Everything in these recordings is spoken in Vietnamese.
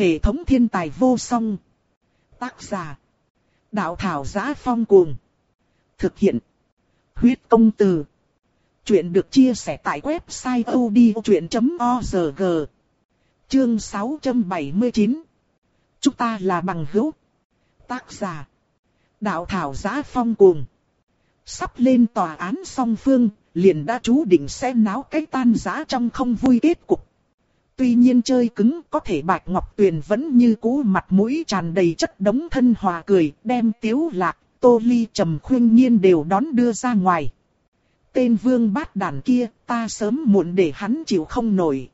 Hệ thống thiên tài vô song. Tác giả. Đạo thảo giá phong cuồng. Thực hiện. Huyết công từ. Chuyện được chia sẻ tại website odchuyện.org. Chương 679. Chúng ta là bằng hữu. Tác giả. Đạo thảo giá phong cuồng. Sắp lên tòa án song phương, liền đã chú định sẽ náo cái tan giá trong không vui kết cục. Tuy nhiên chơi cứng có thể Bạch Ngọc Tuyền vẫn như cũ mặt mũi tràn đầy chất đống thân hòa cười, đem tiếu lạc, tô ly trầm khuyên nhiên đều đón đưa ra ngoài. Tên vương bát đàn kia, ta sớm muộn để hắn chịu không nổi.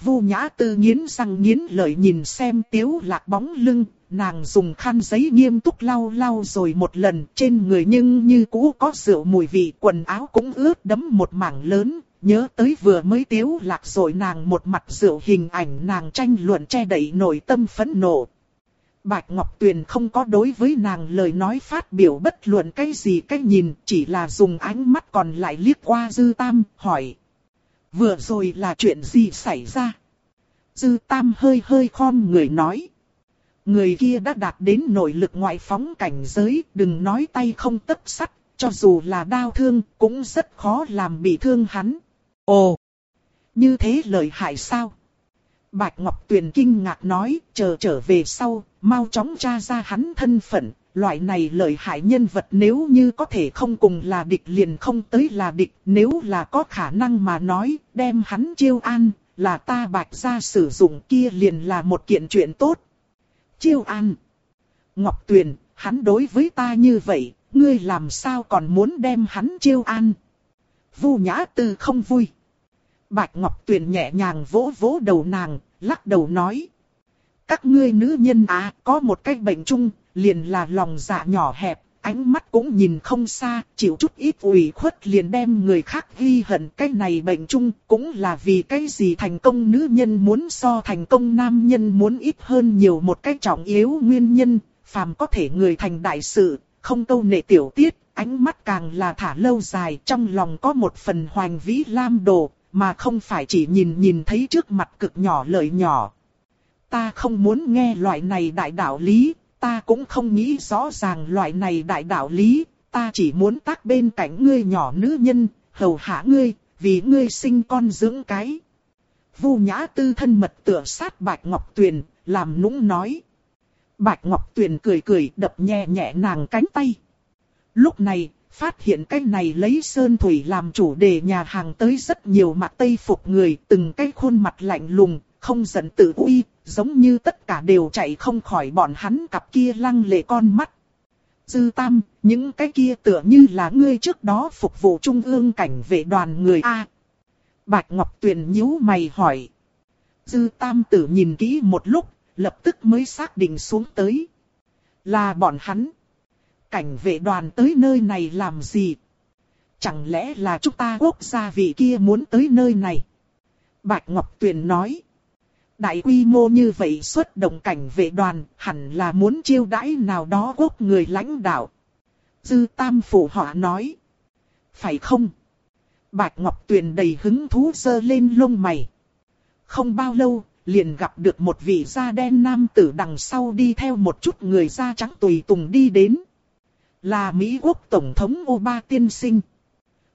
Vu nhã tư nghiến răng nghiến lợi nhìn xem tiếu lạc bóng lưng, nàng dùng khăn giấy nghiêm túc lau lau rồi một lần trên người nhưng như cũ có rượu mùi vị quần áo cũng ướt đẫm một mảng lớn, nhớ tới vừa mới tiếu lạc rồi nàng một mặt rượu hình ảnh nàng tranh luận che đậy nội tâm phẫn nộ. Bạch Ngọc Tuyền không có đối với nàng lời nói phát biểu bất luận cái gì cái nhìn, chỉ là dùng ánh mắt còn lại liếc qua Dư Tam, hỏi. Vừa rồi là chuyện gì xảy ra? Dư Tam hơi hơi khom người nói. Người kia đã đạt đến nội lực ngoại phóng cảnh giới, đừng nói tay không tấp sắt, cho dù là đau thương, cũng rất khó làm bị thương hắn. Ồ! Như thế lợi hại sao? Bạch Ngọc Tuyền kinh ngạc nói, chờ trở về sau, mau chóng tra ra hắn thân phận, loại này lợi hại nhân vật nếu như có thể không cùng là địch liền không tới là địch, nếu là có khả năng mà nói, đem hắn chiêu an, là ta bạch ra sử dụng kia liền là một kiện chuyện tốt. Chiêu an. Ngọc Tuyền, hắn đối với ta như vậy, ngươi làm sao còn muốn đem hắn chiêu an? Vu Nhã Tư không vui. Bạch Ngọc Tuyền nhẹ nhàng vỗ vỗ đầu nàng, lắc đầu nói. Các ngươi nữ nhân à, có một cái bệnh chung, liền là lòng dạ nhỏ hẹp, ánh mắt cũng nhìn không xa, chịu chút ít ủy khuất liền đem người khác ghi hận cái này bệnh chung, cũng là vì cái gì thành công nữ nhân muốn so thành công nam nhân muốn ít hơn nhiều một cái trọng yếu nguyên nhân, phàm có thể người thành đại sự, không câu nệ tiểu tiết, ánh mắt càng là thả lâu dài trong lòng có một phần hoành vĩ lam đồ, mà không phải chỉ nhìn nhìn thấy trước mặt cực nhỏ lợi nhỏ. Ta không muốn nghe loại này đại đạo lý, ta cũng không nghĩ rõ ràng loại này đại đạo lý, ta chỉ muốn tác bên cạnh ngươi nhỏ nữ nhân, hầu hạ ngươi, vì ngươi sinh con dưỡng cái. Vu Nhã Tư thân mật tựa sát Bạch Ngọc Tuyền, làm nũng nói. Bạch Ngọc Tuyền cười cười đập nhẹ nhẹ nàng cánh tay. Lúc này, phát hiện cái này lấy sơn thủy làm chủ đề nhà hàng tới rất nhiều mặt tây phục người, từng cái khuôn mặt lạnh lùng, không giận tự uy, giống như tất cả đều chạy không khỏi bọn hắn cặp kia lăng lệ con mắt. Dư Tam, những cái kia tựa như là ngươi trước đó phục vụ trung ương cảnh vệ đoàn người A. Bạch Ngọc Tuyền nhíu mày hỏi. Dư Tam tử nhìn kỹ một lúc, lập tức mới xác định xuống tới. Là bọn hắn. Cảnh vệ đoàn tới nơi này làm gì? Chẳng lẽ là chúng ta quốc gia vị kia muốn tới nơi này? Bạch Ngọc Tuyền nói. Đại quy mô như vậy xuất động cảnh vệ đoàn hẳn là muốn chiêu đãi nào đó quốc người lãnh đạo. Dư Tam Phủ họ nói. Phải không? Bạch Ngọc Tuyền đầy hứng thú sơ lên lông mày. Không bao lâu, liền gặp được một vị da đen nam tử đằng sau đi theo một chút người da trắng tùy tùng đi đến. Là Mỹ quốc Tổng thống Oba tiên sinh.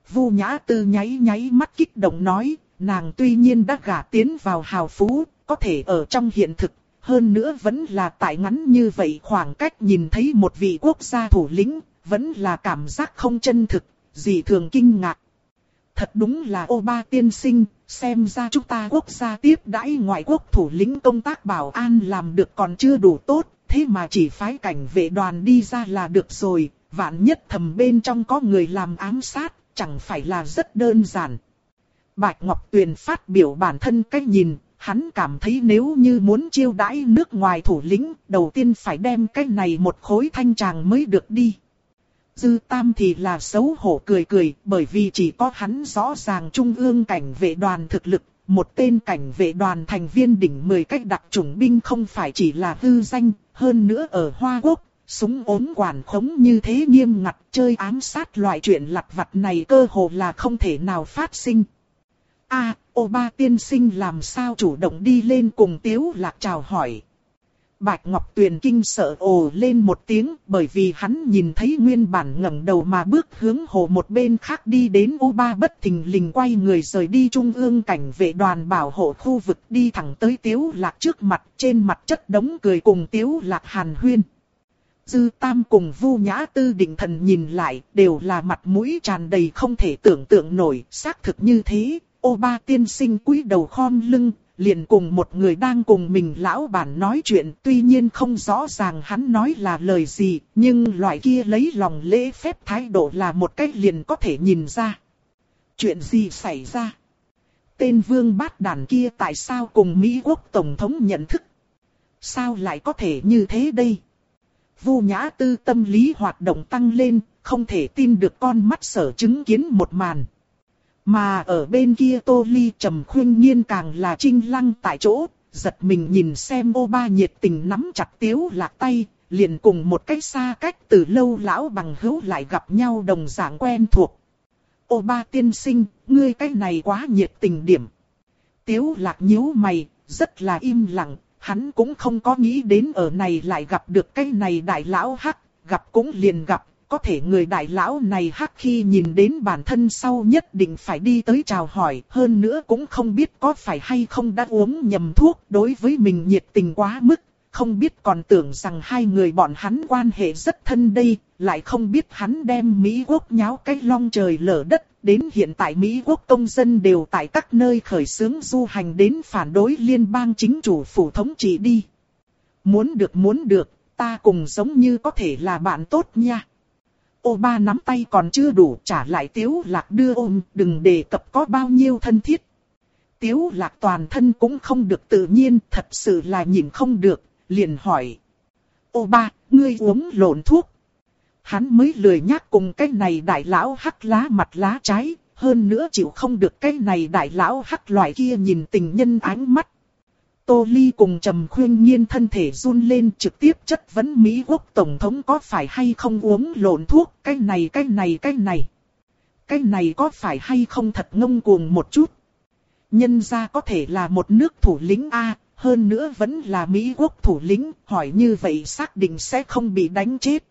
Vu Nhã Tư nháy nháy mắt kích động nói, nàng tuy nhiên đã gả tiến vào hào phú, có thể ở trong hiện thực, hơn nữa vẫn là tại ngắn như vậy khoảng cách nhìn thấy một vị quốc gia thủ lĩnh, vẫn là cảm giác không chân thực, gì thường kinh ngạc. Thật đúng là ô ba tiên sinh, xem ra chúng ta quốc gia tiếp đãi ngoại quốc thủ lĩnh công tác bảo an làm được còn chưa đủ tốt, thế mà chỉ phái cảnh vệ đoàn đi ra là được rồi, vạn nhất thầm bên trong có người làm ám sát, chẳng phải là rất đơn giản. Bạch Ngọc Tuyền phát biểu bản thân cách nhìn, hắn cảm thấy nếu như muốn chiêu đãi nước ngoài thủ lĩnh, đầu tiên phải đem cái này một khối thanh tràng mới được đi. Dư Tam thì là xấu hổ cười cười, bởi vì chỉ có hắn rõ ràng trung ương cảnh vệ đoàn thực lực, một tên cảnh vệ đoàn thành viên đỉnh 10 cách đặc chủng binh không phải chỉ là hư danh, hơn nữa ở Hoa Quốc, súng ốm quản khống như thế nghiêm ngặt chơi ám sát loại chuyện lặt vặt này cơ hồ là không thể nào phát sinh. A, ô ba tiên sinh làm sao chủ động đi lên cùng tiếu lạc chào hỏi, Bạch Ngọc Tuyền kinh sợ ồ lên một tiếng bởi vì hắn nhìn thấy nguyên bản ngẩng đầu mà bước hướng hồ một bên khác đi đến u ba bất thình lình quay người rời đi trung ương cảnh vệ đoàn bảo hộ khu vực đi thẳng tới tiếu lạc trước mặt trên mặt chất đống cười cùng tiếu lạc hàn huyên. Dư Tam cùng Vu Nhã Tư định thần nhìn lại đều là mặt mũi tràn đầy không thể tưởng tượng nổi xác thực như thế. Ô ba tiên sinh cúi đầu khom lưng, liền cùng một người đang cùng mình lão bản nói chuyện, tuy nhiên không rõ ràng hắn nói là lời gì, nhưng loại kia lấy lòng lễ phép thái độ là một cách liền có thể nhìn ra. Chuyện gì xảy ra? Tên vương bát đàn kia tại sao cùng Mỹ quốc Tổng thống nhận thức? Sao lại có thể như thế đây? Vu Nhã Tư tâm lý hoạt động tăng lên, không thể tin được con mắt sở chứng kiến một màn. Mà ở bên kia Tô Ly trầm khuyên nhiên càng là trinh lăng tại chỗ, giật mình nhìn xem ô ba nhiệt tình nắm chặt tiếu lạc tay, liền cùng một cách xa cách từ lâu lão bằng hữu lại gặp nhau đồng dạng quen thuộc. Ô ba tiên sinh, ngươi cái này quá nhiệt tình điểm. Tiếu lạc nhíu mày, rất là im lặng, hắn cũng không có nghĩ đến ở này lại gặp được cái này đại lão hắc, gặp cũng liền gặp, có thể người đại lão này hắc khi nhìn đến bản thân sau nhất định phải đi tới chào hỏi, hơn nữa cũng không biết có phải hay không đã uống nhầm thuốc, đối với mình nhiệt tình quá mức, không biết còn tưởng rằng hai người bọn hắn quan hệ rất thân đây, lại không biết hắn đem Mỹ quốc nháo cái long trời lở đất, đến hiện tại Mỹ quốc công dân đều tại các nơi khởi xướng du hành đến phản đối liên bang chính chủ phủ thống trị đi. Muốn được muốn được, ta cùng giống như có thể là bạn tốt nha. Ô ba nắm tay còn chưa đủ trả lại tiếu lạc đưa ôm, đừng đề cập có bao nhiêu thân thiết. Tiếu lạc toàn thân cũng không được tự nhiên, thật sự là nhìn không được, liền hỏi. Ô ba, ngươi uống lộn thuốc. Hắn mới lười nhắc cùng cái này đại lão hắc lá mặt lá trái, hơn nữa chịu không được cái này đại lão hắc loại kia nhìn tình nhân ánh mắt. Tô Ly cùng Trầm Khuyên Nhiên thân thể run lên trực tiếp chất vấn Mỹ quốc Tổng thống có phải hay không uống lộn thuốc, cái này cái này cái này. Cái này có phải hay không thật ngông cuồng một chút. Nhân ra có thể là một nước thủ lĩnh A, hơn nữa vẫn là Mỹ quốc thủ lĩnh, hỏi như vậy xác định sẽ không bị đánh chết.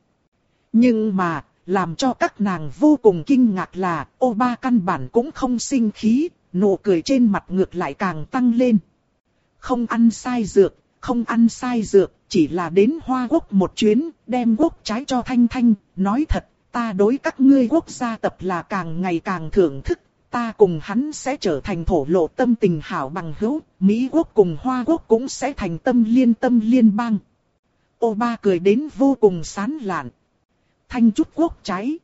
Nhưng mà, làm cho các nàng vô cùng kinh ngạc là, ô ba căn bản cũng không sinh khí, nụ cười trên mặt ngược lại càng tăng lên. Không ăn sai dược, không ăn sai dược, chỉ là đến Hoa Quốc một chuyến, đem quốc trái cho Thanh Thanh, nói thật, ta đối các ngươi quốc gia tập là càng ngày càng thưởng thức, ta cùng hắn sẽ trở thành thổ lộ tâm tình hảo bằng hữu, Mỹ quốc cùng Hoa Quốc cũng sẽ thành tâm liên tâm liên bang. Ô ba cười đến vô cùng sán lạn. Thanh chút quốc trái.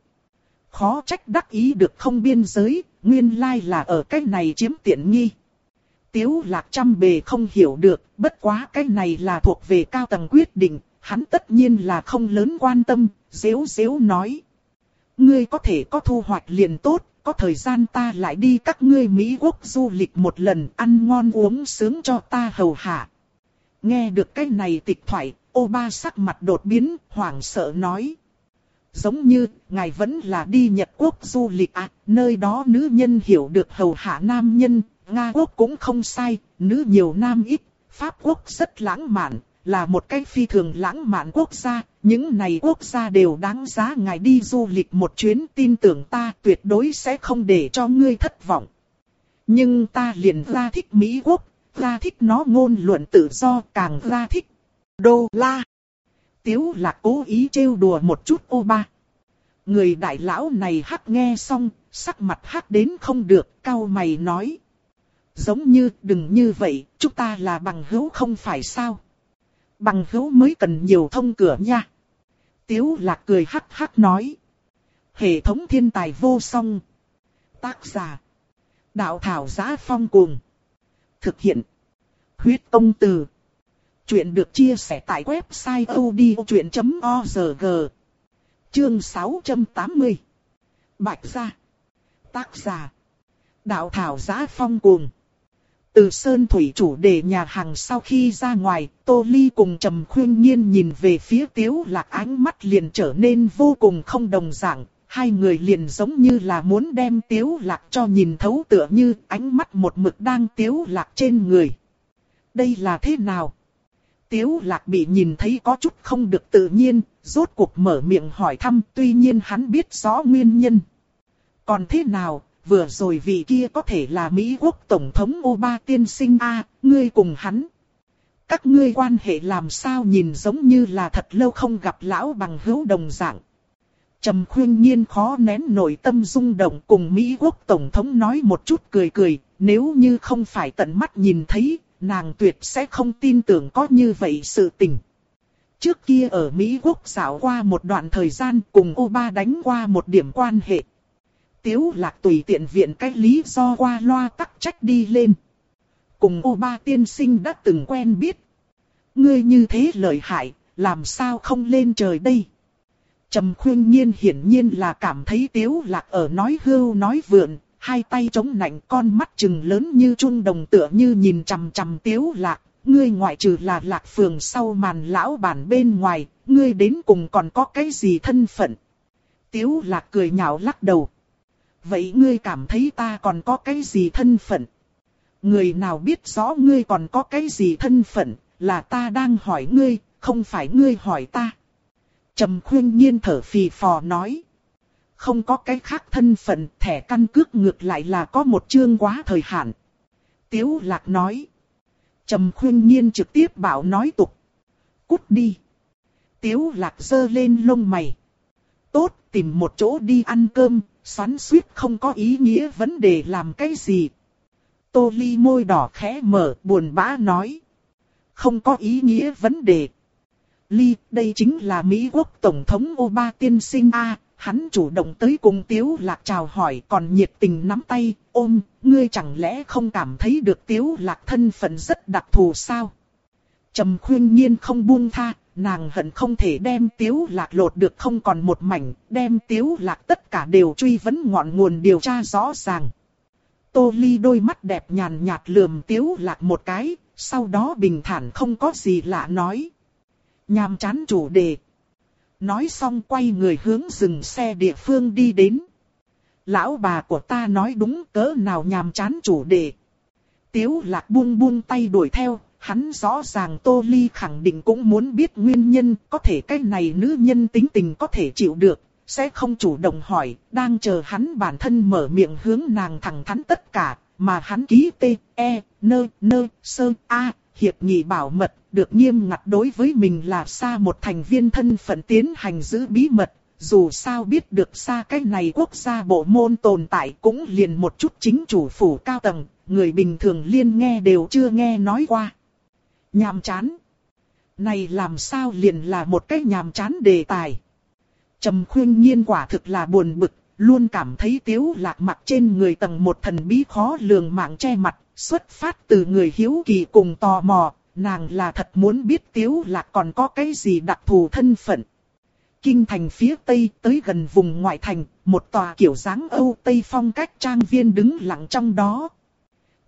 Khó trách đắc ý được không biên giới, nguyên lai là ở cái này chiếm tiện nghi. Tiếu lạc trăm bề không hiểu được, bất quá cái này là thuộc về cao tầng quyết định, hắn tất nhiên là không lớn quan tâm, dễu dễu nói. Ngươi có thể có thu hoạch liền tốt, có thời gian ta lại đi các ngươi Mỹ quốc du lịch một lần ăn ngon uống sướng cho ta hầu hạ. Nghe được cái này tịch thoại, ô ba sắc mặt đột biến, hoảng sợ nói. Giống như, ngài vẫn là đi Nhật Quốc du lịch à, nơi đó nữ nhân hiểu được hầu hạ nam nhân, Nga Quốc cũng không sai, nữ nhiều nam ít, Pháp Quốc rất lãng mạn, là một cái phi thường lãng mạn quốc gia, những này quốc gia đều đáng giá ngài đi du lịch một chuyến tin tưởng ta tuyệt đối sẽ không để cho ngươi thất vọng. Nhưng ta liền ra thích Mỹ Quốc, ra thích nó ngôn luận tự do càng ra thích. Đô la. Tiếu là cố ý trêu đùa một chút ô ba. Người đại lão này hắc nghe xong, sắc mặt hắc đến không được, cao mày nói. Giống như đừng như vậy, chúng ta là bằng hữu không phải sao. Bằng hữu mới cần nhiều thông cửa nha. Tiếu lạc cười hắc hắc nói. Hệ thống thiên tài vô song. Tác giả. Đạo thảo giá phong cuồng. Thực hiện. Huyết công từ. Chuyện được chia sẻ tại website odchuyện.org. Chương 680. Bạch gia. Tác giả. Đạo thảo giá phong cuồng. Từ Sơn Thủy chủ đề nhà hàng sau khi ra ngoài, Tô Ly cùng Trầm Khuyên Nhiên nhìn về phía Tiếu Lạc ánh mắt liền trở nên vô cùng không đồng dạng. Hai người liền giống như là muốn đem Tiếu Lạc cho nhìn thấu tựa như ánh mắt một mực đang Tiếu Lạc trên người. Đây là thế nào? Tiếu lạc bị nhìn thấy có chút không được tự nhiên, rốt cuộc mở miệng hỏi thăm tuy nhiên hắn biết rõ nguyên nhân. Còn thế nào, vừa rồi vị kia có thể là Mỹ quốc Tổng thống Oba tiên sinh A, ngươi cùng hắn. Các ngươi quan hệ làm sao nhìn giống như là thật lâu không gặp lão bằng hữu đồng dạng. Trầm khuyên nhiên khó nén nổi tâm rung động cùng Mỹ quốc Tổng thống nói một chút cười cười, nếu như không phải tận mắt nhìn thấy, nàng tuyệt sẽ không tin tưởng có như vậy sự tình. Trước kia ở Mỹ quốc xảo qua một đoạn thời gian cùng Oba đánh qua một điểm quan hệ. Tiếu lạc tùy tiện viện cách lý do qua loa tắc trách đi lên. Cùng Oba tiên sinh đã từng quen biết. Ngươi như thế lợi hại, làm sao không lên trời đây? Trầm khuyên nhiên hiển nhiên là cảm thấy tiếu lạc ở nói hưu nói vượn, hai tay chống nạnh con mắt trừng lớn như chun đồng tựa như nhìn chằm chằm tiếu lạc. Ngươi ngoại trừ là lạc phường sau màn lão bản bên ngoài, ngươi đến cùng còn có cái gì thân phận? Tiếu lạc cười nhạo lắc đầu. Vậy ngươi cảm thấy ta còn có cái gì thân phận? Người nào biết rõ ngươi còn có cái gì thân phận, là ta đang hỏi ngươi, không phải ngươi hỏi ta. Trầm khuyên nhiên thở phì phò nói. Không có cái khác thân phận, thẻ căn cước ngược lại là có một chương quá thời hạn. Tiếu lạc nói. Trầm khuyên nhiên trực tiếp bảo nói tục. Cút đi. Tiếu lạc giơ lên lông mày. Tốt, tìm một chỗ đi ăn cơm, xoắn suýt không có ý nghĩa vấn đề làm cái gì. Tô ly môi đỏ khẽ mở, buồn bã nói. Không có ý nghĩa vấn đề. Ly, đây chính là Mỹ quốc Tổng thống Oba tiên sinh A, hắn chủ động tới cùng Tiếu Lạc chào hỏi còn nhiệt tình nắm tay, ôm, ngươi chẳng lẽ không cảm thấy được Tiếu Lạc thân phận rất đặc thù sao? Trầm khuyên nhiên không buông tha, nàng hận không thể đem Tiếu Lạc lột được không còn một mảnh, đem Tiếu Lạc tất cả đều truy vấn ngọn nguồn điều tra rõ ràng. Tô Ly đôi mắt đẹp nhàn nhạt lườm Tiếu Lạc một cái, sau đó bình thản không có gì lạ nói. Nhàm chán chủ đề. Nói xong quay người hướng dừng xe địa phương đi đến. Lão bà của ta nói đúng cỡ nào nhàm chán chủ đề. Tiếu lạc buông buông tay đuổi theo, hắn rõ ràng Tô Ly khẳng định cũng muốn biết nguyên nhân, có thể cái này nữ nhân tính tình có thể chịu được, sẽ không chủ động hỏi, đang chờ hắn bản thân mở miệng hướng nàng thẳng thắn tất cả, mà hắn ký T, E, N, N, Sơ, A, hiệp nghị bảo mật, được nghiêm ngặt đối với mình là xa một thành viên thân phận tiến hành giữ bí mật. Dù sao biết được xa cái này quốc gia bộ môn tồn tại cũng liền một chút chính chủ phủ cao tầng, người bình thường liên nghe đều chưa nghe nói qua. Nhàm chán. Này làm sao liền là một cái nhàm chán đề tài. Trầm khuyên nhiên quả thực là buồn bực, luôn cảm thấy tiếu lạc mặt trên người tầng một thần bí khó lường mạng che mặt, xuất phát từ người hiếu kỳ cùng tò mò, nàng là thật muốn biết tiếu lạc còn có cái gì đặc thù thân phận. Kinh thành phía tây tới gần vùng ngoại thành, một tòa kiểu dáng Âu Tây phong cách trang viên đứng lặng trong đó.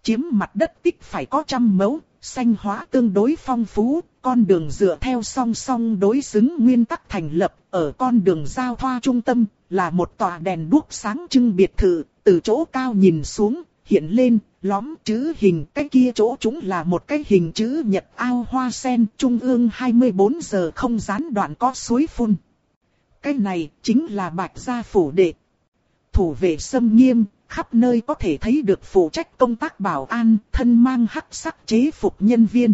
Chiếm mặt đất tích phải có trăm mẫu, xanh hóa tương đối phong phú, con đường dựa theo song song đối xứng nguyên tắc thành lập, ở con đường giao thoa trung tâm, là một tòa đèn đuốc sáng trưng biệt thự, từ chỗ cao nhìn xuống, hiện lên, lõm chữ hình, cái kia chỗ chúng là một cái hình chữ nhật ao hoa sen, trung ương 24 giờ không gián đoạn có suối phun. Cái này chính là bạch gia phủ đệ. Thủ vệ sâm nghiêm, khắp nơi có thể thấy được phụ trách công tác bảo an, thân mang hắc sắc chế phục nhân viên.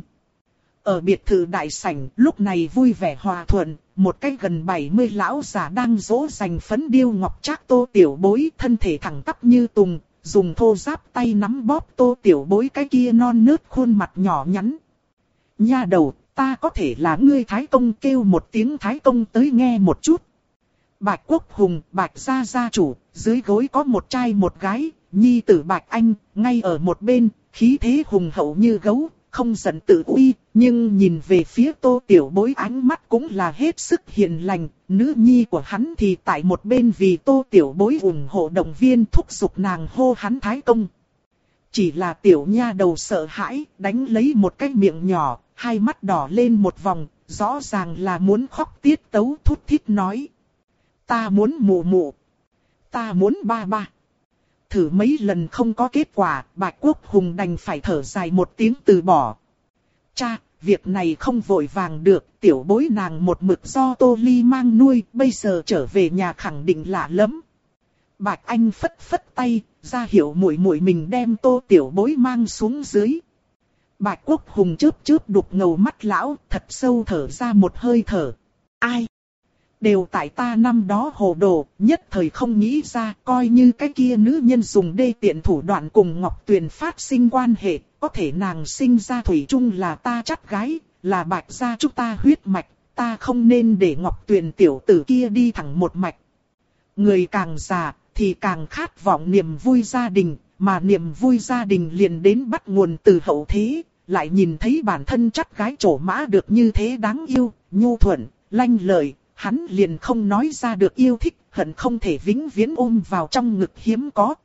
Ở biệt thự đại sảnh, lúc này vui vẻ hòa thuận, một cái gần 70 lão già đang dỗ dành phấn điêu ngọc trác tô tiểu bối thân thể thẳng tắp như tùng, dùng thô giáp tay nắm bóp tô tiểu bối cái kia non nớt khuôn mặt nhỏ nhắn. Nha đầu, ta có thể là ngươi Thái Công kêu một tiếng Thái Công tới nghe một chút. Bạch Quốc Hùng, Bạch Gia Gia chủ, dưới gối có một trai một gái, nhi tử Bạch Anh, ngay ở một bên, khí thế hùng hậu như gấu, không giận tự uy, nhưng nhìn về phía tô tiểu bối ánh mắt cũng là hết sức hiền lành, nữ nhi của hắn thì tại một bên vì tô tiểu bối ủng hộ động viên thúc giục nàng hô hắn thái công. Chỉ là tiểu nha đầu sợ hãi, đánh lấy một cái miệng nhỏ, hai mắt đỏ lên một vòng, rõ ràng là muốn khóc tiết tấu thút thít nói. Ta muốn mụ mụ. Ta muốn ba ba. Thử mấy lần không có kết quả, Bạch Quốc Hùng đành phải thở dài một tiếng từ bỏ. Cha, việc này không vội vàng được, tiểu bối nàng một mực do Tô Ly mang nuôi, bây giờ trở về nhà khẳng định lạ lắm. Bạch Anh phất phất tay, ra hiệu muội muội mình đem tô tiểu bối mang xuống dưới. Bạch Quốc Hùng chớp chớp đục ngầu mắt lão, thật sâu thở ra một hơi thở. Ai? Đều tại ta năm đó hồ đồ, nhất thời không nghĩ ra, coi như cái kia nữ nhân dùng đê tiện thủ đoạn cùng Ngọc Tuyền phát sinh quan hệ, có thể nàng sinh ra thủy chung là ta chắc gái, là bạch gia chúng ta huyết mạch, ta không nên để Ngọc Tuyền tiểu tử kia đi thẳng một mạch. Người càng già, thì càng khát vọng niềm vui gia đình, mà niềm vui gia đình liền đến bắt nguồn từ hậu thế, lại nhìn thấy bản thân chắc gái trổ mã được như thế đáng yêu, nhu thuận, lanh lợi, hắn liền không nói ra được yêu thích, hận không thể vĩnh viễn ôm vào trong ngực hiếm có.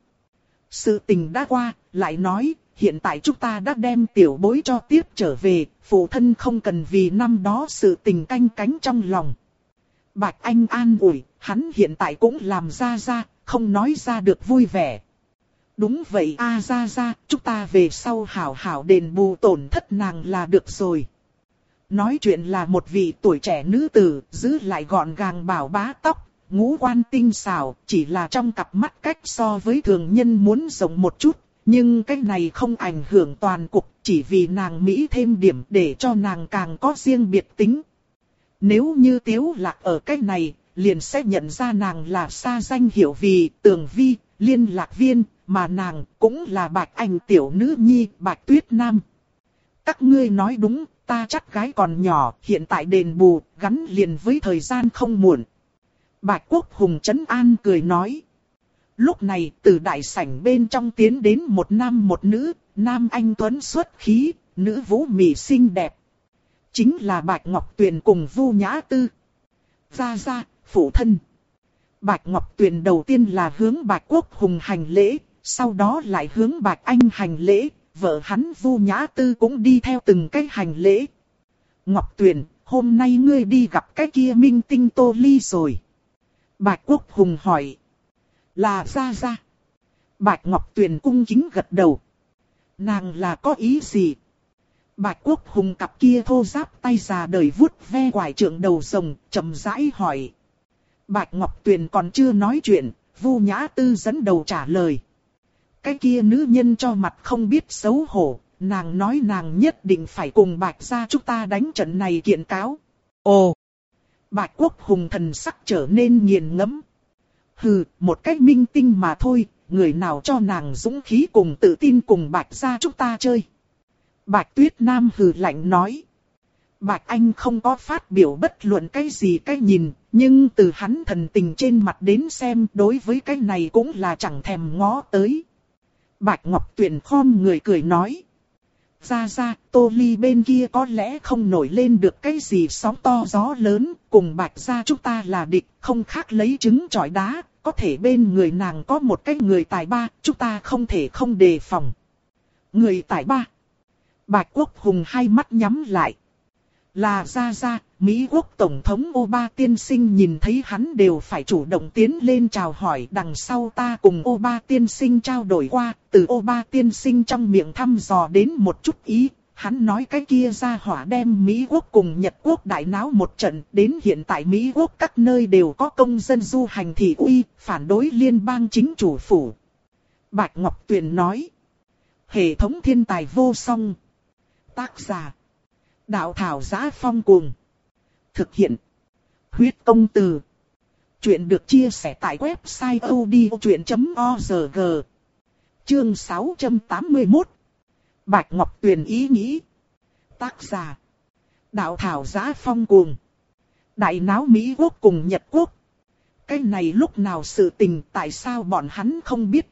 Sự tình đã qua, lại nói, hiện tại chúng ta đã đem tiểu bối cho tiếp trở về, phụ thân không cần vì năm đó sự tình canh cánh trong lòng. Bạch Anh an ủi, hắn hiện tại cũng làm ra ra, không nói ra được vui vẻ. Đúng vậy a ra ra, chúng ta về sau hảo hảo đền bù tổn thất nàng là được rồi. Nói chuyện là một vị tuổi trẻ nữ tử, giữ lại gọn gàng bảo bá tóc, ngũ quan tinh xảo, chỉ là trong cặp mắt cách so với thường nhân muốn rộng một chút, nhưng cái này không ảnh hưởng toàn cục, chỉ vì nàng Mỹ thêm điểm để cho nàng càng có riêng biệt tính. Nếu như tiếu lạc ở cái này, liền sẽ nhận ra nàng là xa danh hiểu vì tường vi, liên lạc viên, mà nàng cũng là bạch anh tiểu nữ nhi, bạch tuyết nam. Các ngươi nói đúng, ta chắc gái còn nhỏ, hiện tại đền bù, gắn liền với thời gian không muộn. Bạch quốc hùng chấn an cười nói. Lúc này từ đại sảnh bên trong tiến đến một nam một nữ, nam anh tuấn xuất khí, nữ vũ mị xinh đẹp. Chính là Bạch Ngọc Tuyền cùng Vu Nhã Tư. Ra ra, phụ thân. Bạch Ngọc Tuyền đầu tiên là hướng Bạch Quốc Hùng hành lễ, sau đó lại hướng Bạch Anh hành lễ, vợ hắn Vu Nhã Tư cũng đi theo từng cái hành lễ. Ngọc Tuyền, hôm nay ngươi đi gặp cái kia minh tinh Tô Ly rồi. Bạch Quốc Hùng hỏi. Là ra ra. Bạch Ngọc Tuyền cung kính gật đầu. Nàng là có ý gì? Bạch Quốc Hùng cặp kia thô giáp tay già đời vuốt ve quải trượng đầu rồng, chậm rãi hỏi. Bạch Ngọc Tuyền còn chưa nói chuyện, Vu Nhã Tư dẫn đầu trả lời. Cái kia nữ nhân cho mặt không biết xấu hổ, nàng nói nàng nhất định phải cùng Bạch gia chúng ta đánh trận này kiện cáo. Ồ! Bạch Quốc Hùng thần sắc trở nên nghiền ngẫm. Hừ, một cách minh tinh mà thôi, người nào cho nàng dũng khí cùng tự tin cùng Bạch gia chúng ta chơi. Bạch Tuyết Nam hừ lạnh nói. Bạch Anh không có phát biểu bất luận cái gì cái nhìn, nhưng từ hắn thần tình trên mặt đến xem đối với cái này cũng là chẳng thèm ngó tới. Bạch Ngọc Tuyền khom người cười nói. Ra ra, Tô Ly bên kia có lẽ không nổi lên được cái gì sóng to gió lớn, cùng Bạch ra chúng ta là địch, không khác lấy trứng trọi đá, có thể bên người nàng có một cái người tài ba, chúng ta không thể không đề phòng. Người tài ba. Bạch Quốc Hùng hai mắt nhắm lại. Là ra ra, Mỹ quốc Tổng thống Oba tiên sinh nhìn thấy hắn đều phải chủ động tiến lên chào hỏi đằng sau ta cùng Oba tiên sinh trao đổi qua, từ Oba tiên sinh trong miệng thăm dò đến một chút ý, hắn nói cái kia ra hỏa đem Mỹ quốc cùng Nhật quốc đại náo một trận, đến hiện tại Mỹ quốc các nơi đều có công dân du hành thị uy, phản đối liên bang chính chủ phủ. Bạch Ngọc Tuyền nói, hệ thống thiên tài vô song. Tác giả Đạo thảo giá phong cuồng. Thực hiện. Huyết công từ. Chuyện được chia sẻ tại website odchuyện.org. Chương 681. Bạch Ngọc Tuyền ý nghĩ. Tác giả. Đạo thảo giá phong cuồng. Đại náo Mỹ quốc cùng Nhật quốc. Cái này lúc nào sự tình tại sao bọn hắn không biết.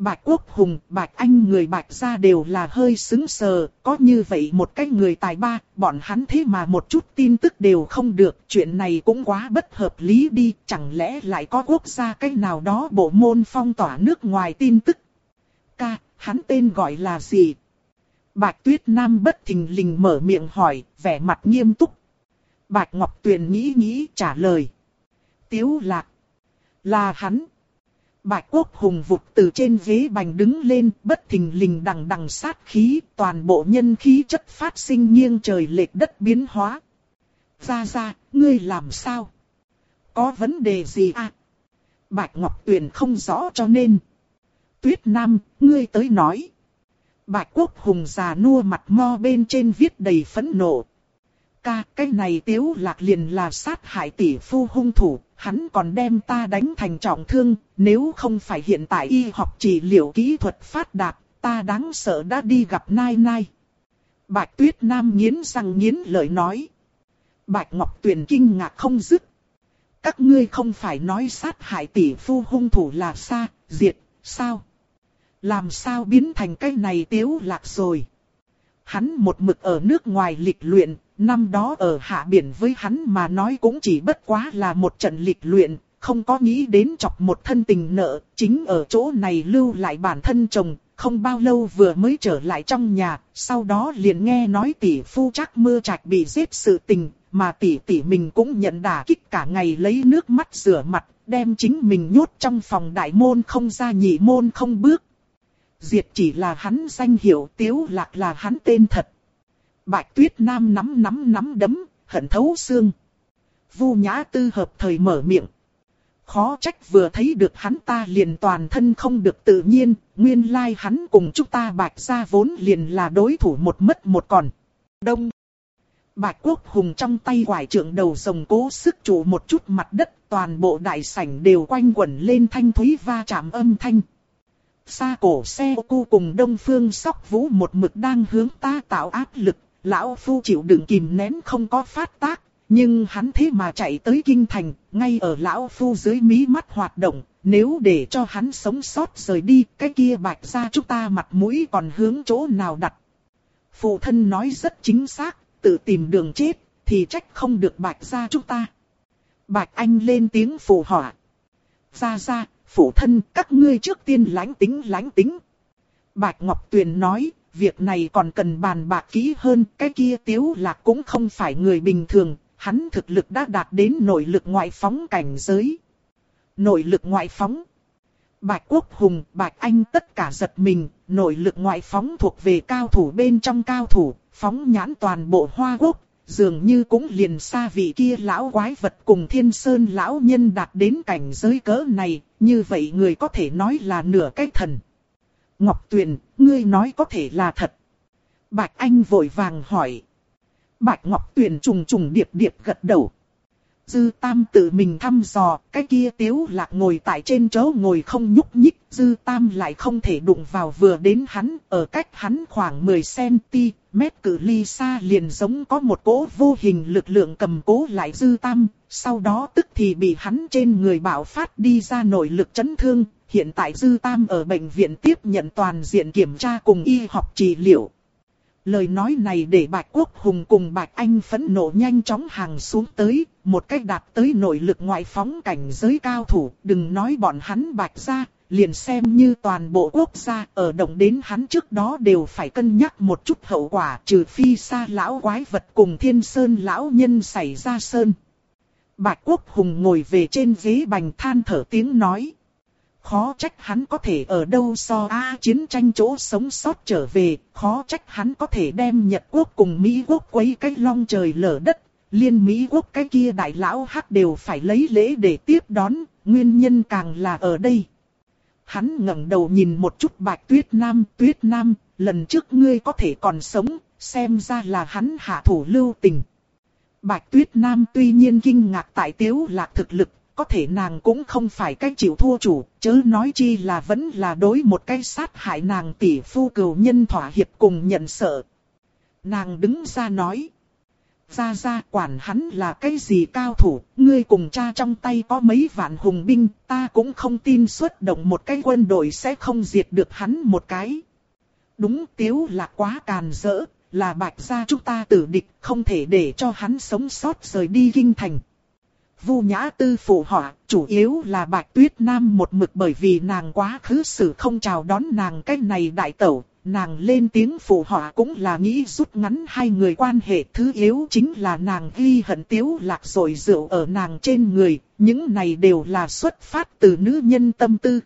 Bạch Quốc Hùng, Bạch Anh người Bạch gia đều là hơi xứng sờ, có như vậy một cái người tài ba, bọn hắn thế mà một chút tin tức đều không được, chuyện này cũng quá bất hợp lý đi, chẳng lẽ lại có quốc gia cái nào đó bộ môn phong tỏa nước ngoài tin tức. Ca, hắn tên gọi là gì? Bạch Tuyết Nam bất thình lình mở miệng hỏi, vẻ mặt nghiêm túc. Bạch Ngọc Tuyền nghĩ nghĩ trả lời. Tiếu lạc. Là hắn. Bạch Quốc Hùng vụt từ trên ghế bành đứng lên, bất thình lình đằng đằng sát khí, toàn bộ nhân khí chất phát sinh nghiêng trời lệch đất biến hóa. Ra ra, ngươi làm sao? Có vấn đề gì à? Bạch Ngọc Tuyền không rõ cho nên. Tuyết Nam, ngươi tới nói. Bạch Quốc Hùng già nua mặt mo bên trên viết đầy phẫn nộ. Ca, cái này tiếu lạc liền là sát hại tỷ phu hung thủ, hắn còn đem ta đánh thành trọng thương, nếu không phải hiện tại y học trị liệu kỹ thuật phát đạt, ta đáng sợ đã đi gặp Nai Nai. Bạch Tuyết Nam nghiến răng nghiến lợi nói. Bạch Ngọc Tuyền kinh ngạc không dứt. Các ngươi không phải nói sát hại tỷ phu hung thủ là xa, diệt, sao? Làm sao biến thành cái này tiếu lạc rồi? Hắn một mực ở nước ngoài lịch luyện, năm đó ở hạ biển với hắn mà nói cũng chỉ bất quá là một trận lịch luyện, không có nghĩ đến chọc một thân tình nợ, chính ở chỗ này lưu lại bản thân chồng, không bao lâu vừa mới trở lại trong nhà, sau đó liền nghe nói tỷ phu chắc mưa trạch bị giết sự tình, mà tỷ tỷ mình cũng nhận đả kích cả ngày lấy nước mắt rửa mặt, đem chính mình nhốt trong phòng đại môn không ra nhị môn không bước. Diệt chỉ là hắn danh hiệu tiếu lạc là hắn tên thật. Bạch tuyết nam nắm nắm nắm đấm, hận thấu xương. Vu nhã tư hợp thời mở miệng. Khó trách vừa thấy được hắn ta liền toàn thân không được tự nhiên, nguyên lai hắn cùng chúng ta bạch ra vốn liền là đối thủ một mất một còn. Đông. Bạch quốc hùng trong tay quải trưởng đầu rồng cố sức chủ một chút mặt đất, toàn bộ đại sảnh đều quanh quẩn lên thanh thúy va chạm âm thanh. Xa cổ xe cu cùng đông phương sóc vũ một mực đang hướng ta tạo áp lực, lão phu chịu đựng kìm nén không có phát tác, nhưng hắn thế mà chạy tới kinh thành, ngay ở lão phu dưới mí mắt hoạt động, nếu để cho hắn sống sót rời đi, cái kia bạch ra chúng ta mặt mũi còn hướng chỗ nào đặt. Phụ thân nói rất chính xác, tự tìm đường chết, thì trách không được bạch ra chúng ta. Bạch Anh lên tiếng phụ họa. Ra ra, phụ thân, các ngươi trước tiên lánh tính lánh tính. Bạch Ngọc Tuyền nói, việc này còn cần bàn bạc kỹ hơn, cái kia tiếu lạc cũng không phải người bình thường, hắn thực lực đã đạt đến nội lực ngoại phóng cảnh giới. Nội lực ngoại phóng. Bạch Quốc Hùng, Bạch Anh tất cả giật mình, nội lực ngoại phóng thuộc về cao thủ bên trong cao thủ, phóng nhãn toàn bộ Hoa Quốc, dường như cũng liền xa vị kia lão quái vật cùng thiên sơn lão nhân đạt đến cảnh giới cỡ này, như vậy người có thể nói là nửa cái thần. Ngọc Tuyền, ngươi nói có thể là thật. Bạch Anh vội vàng hỏi. Bạch Ngọc Tuyền trùng trùng điệp điệp gật đầu. Dư Tam tự mình thăm dò, cái kia tiếu lạc ngồi tại trên chỗ ngồi không nhúc nhích, Dư Tam lại không thể đụng vào vừa đến hắn, ở cách hắn khoảng 10cm, mét cự ly xa liền giống có một cỗ vô hình lực lượng cầm cố lại Dư Tam, sau đó tức thì bị hắn trên người bạo phát đi ra nội lực chấn thương, hiện tại Dư Tam ở bệnh viện tiếp nhận toàn diện kiểm tra cùng y học trị liệu. Lời nói này để Bạch Quốc Hùng cùng Bạch Anh phẫn nộ nhanh chóng hàng xuống tới, một cách đạt tới nội lực ngoại phóng cảnh giới cao thủ, đừng nói bọn hắn Bạch ra, liền xem như toàn bộ quốc gia ở động đến hắn trước đó đều phải cân nhắc một chút hậu quả trừ phi xa lão quái vật cùng thiên sơn lão nhân xảy ra sơn. Bạch Quốc Hùng ngồi về trên ghế bành than thở tiếng nói. Khó trách hắn có thể ở đâu so a chiến tranh chỗ sống sót trở về, khó trách hắn có thể đem Nhật Quốc cùng Mỹ Quốc quấy cái long trời lở đất, liên Mỹ Quốc cái kia đại lão hắc đều phải lấy lễ để tiếp đón, nguyên nhân càng là ở đây. Hắn ngẩng đầu nhìn một chút bạch tuyết nam, tuyết nam, lần trước ngươi có thể còn sống, xem ra là hắn hạ thủ lưu tình. Bạch tuyết nam tuy nhiên kinh ngạc tại tiếu lạc thực lực có thể nàng cũng không phải cách chịu thua chủ, chớ nói chi là vẫn là đối một cái sát hại nàng tỷ phu cừu nhân thỏa hiệp cùng nhận sợ. Nàng đứng ra nói. Ra ra quản hắn là cái gì cao thủ, ngươi cùng cha trong tay có mấy vạn hùng binh, ta cũng không tin xuất động một cái quân đội sẽ không diệt được hắn một cái. Đúng tiếu là quá càn rỡ, là bạch gia chúng ta tử địch, không thể để cho hắn sống sót rời đi kinh thành. Vu Nhã Tư phụ họa, chủ yếu là Bạch Tuyết Nam một mực bởi vì nàng quá khứ xử không chào đón nàng cái này đại tẩu, nàng lên tiếng phụ họa cũng là nghĩ rút ngắn hai người quan hệ thứ yếu chính là nàng ghi hận tiếu lạc rồi rượu ở nàng trên người, những này đều là xuất phát từ nữ nhân tâm tư.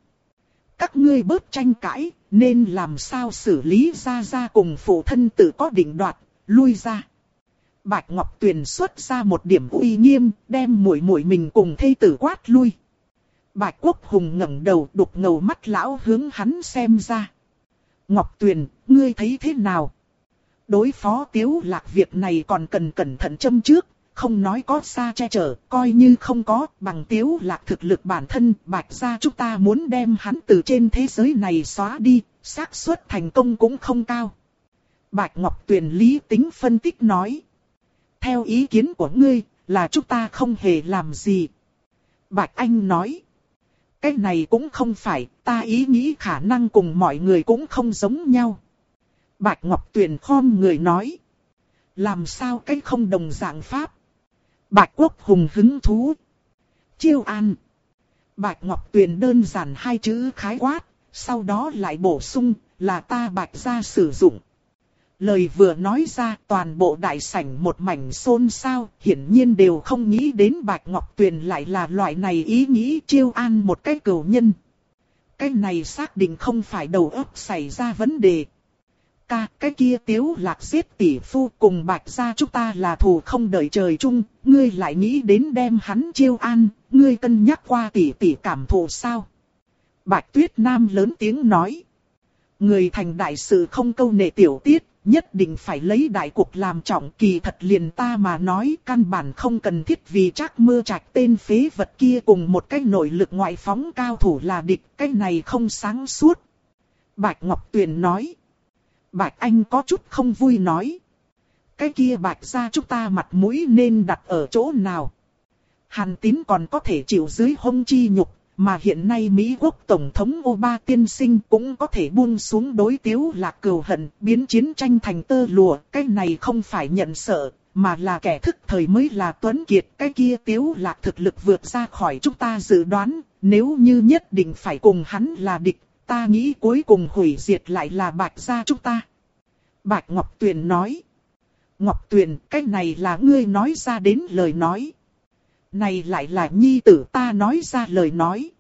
Các ngươi bớt tranh cãi, nên làm sao xử lý ra ra cùng phụ thân tự có định đoạt, lui ra. Bạch Ngọc Tuyền xuất ra một điểm uy nghiêm, đem muội muội mình cùng thây tử quát lui. Bạch Quốc Hùng ngẩng đầu đục ngầu mắt lão hướng hắn xem ra. Ngọc Tuyền, ngươi thấy thế nào? Đối phó tiếu lạc việc này còn cần cẩn thận châm trước, không nói có xa che chở, coi như không có, bằng tiếu lạc thực lực bản thân, bạch ra chúng ta muốn đem hắn từ trên thế giới này xóa đi, xác suất thành công cũng không cao. Bạch Ngọc Tuyền lý tính phân tích nói. Theo ý kiến của ngươi, là chúng ta không hề làm gì. Bạch Anh nói. Cái này cũng không phải, ta ý nghĩ khả năng cùng mọi người cũng không giống nhau. Bạch Ngọc Tuyền khom người nói. Làm sao cái không đồng dạng pháp? Bạch Quốc Hùng hứng thú. Chiêu an. Bạch Ngọc Tuyền đơn giản hai chữ khái quát, sau đó lại bổ sung, là ta bạch ra sử dụng. Lời vừa nói ra toàn bộ đại sảnh một mảnh xôn xao, hiển nhiên đều không nghĩ đến Bạch Ngọc Tuyền lại là loại này ý nghĩ chiêu an một cái cầu nhân. Cái này xác định không phải đầu óc xảy ra vấn đề. Ca, cái kia tiếu lạc giết tỷ phu cùng bạch gia chúng ta là thù không đợi trời chung, ngươi lại nghĩ đến đem hắn chiêu an, ngươi cân nhắc qua tỷ tỷ cảm thụ sao? Bạch tuyết nam lớn tiếng nói. Người thành đại sự không câu nệ tiểu tiết, nhất định phải lấy đại cuộc làm trọng kỳ thật liền ta mà nói căn bản không cần thiết vì chắc mưa trạch tên phế vật kia cùng một cái nội lực ngoại phóng cao thủ là địch, cái này không sáng suốt. Bạch Ngọc Tuyền nói. Bạch Anh có chút không vui nói. Cái kia bạch ra chúng ta mặt mũi nên đặt ở chỗ nào? Hàn tín còn có thể chịu dưới hông chi nhục, mà hiện nay Mỹ quốc Tổng thống Obama tiên sinh cũng có thể buông xuống đối tiếu lạc cừu hận, biến chiến tranh thành tơ lụa, cái này không phải nhận sợ, mà là kẻ thức thời mới là tuấn kiệt, cái kia tiếu lạc thực lực vượt ra khỏi chúng ta dự đoán, nếu như nhất định phải cùng hắn là địch, ta nghĩ cuối cùng hủy diệt lại là bạch gia chúng ta. Bạch Ngọc Tuyền nói, Ngọc Tuyền, cái này là ngươi nói ra đến lời nói. Này lại là nhi tử ta nói ra lời nói.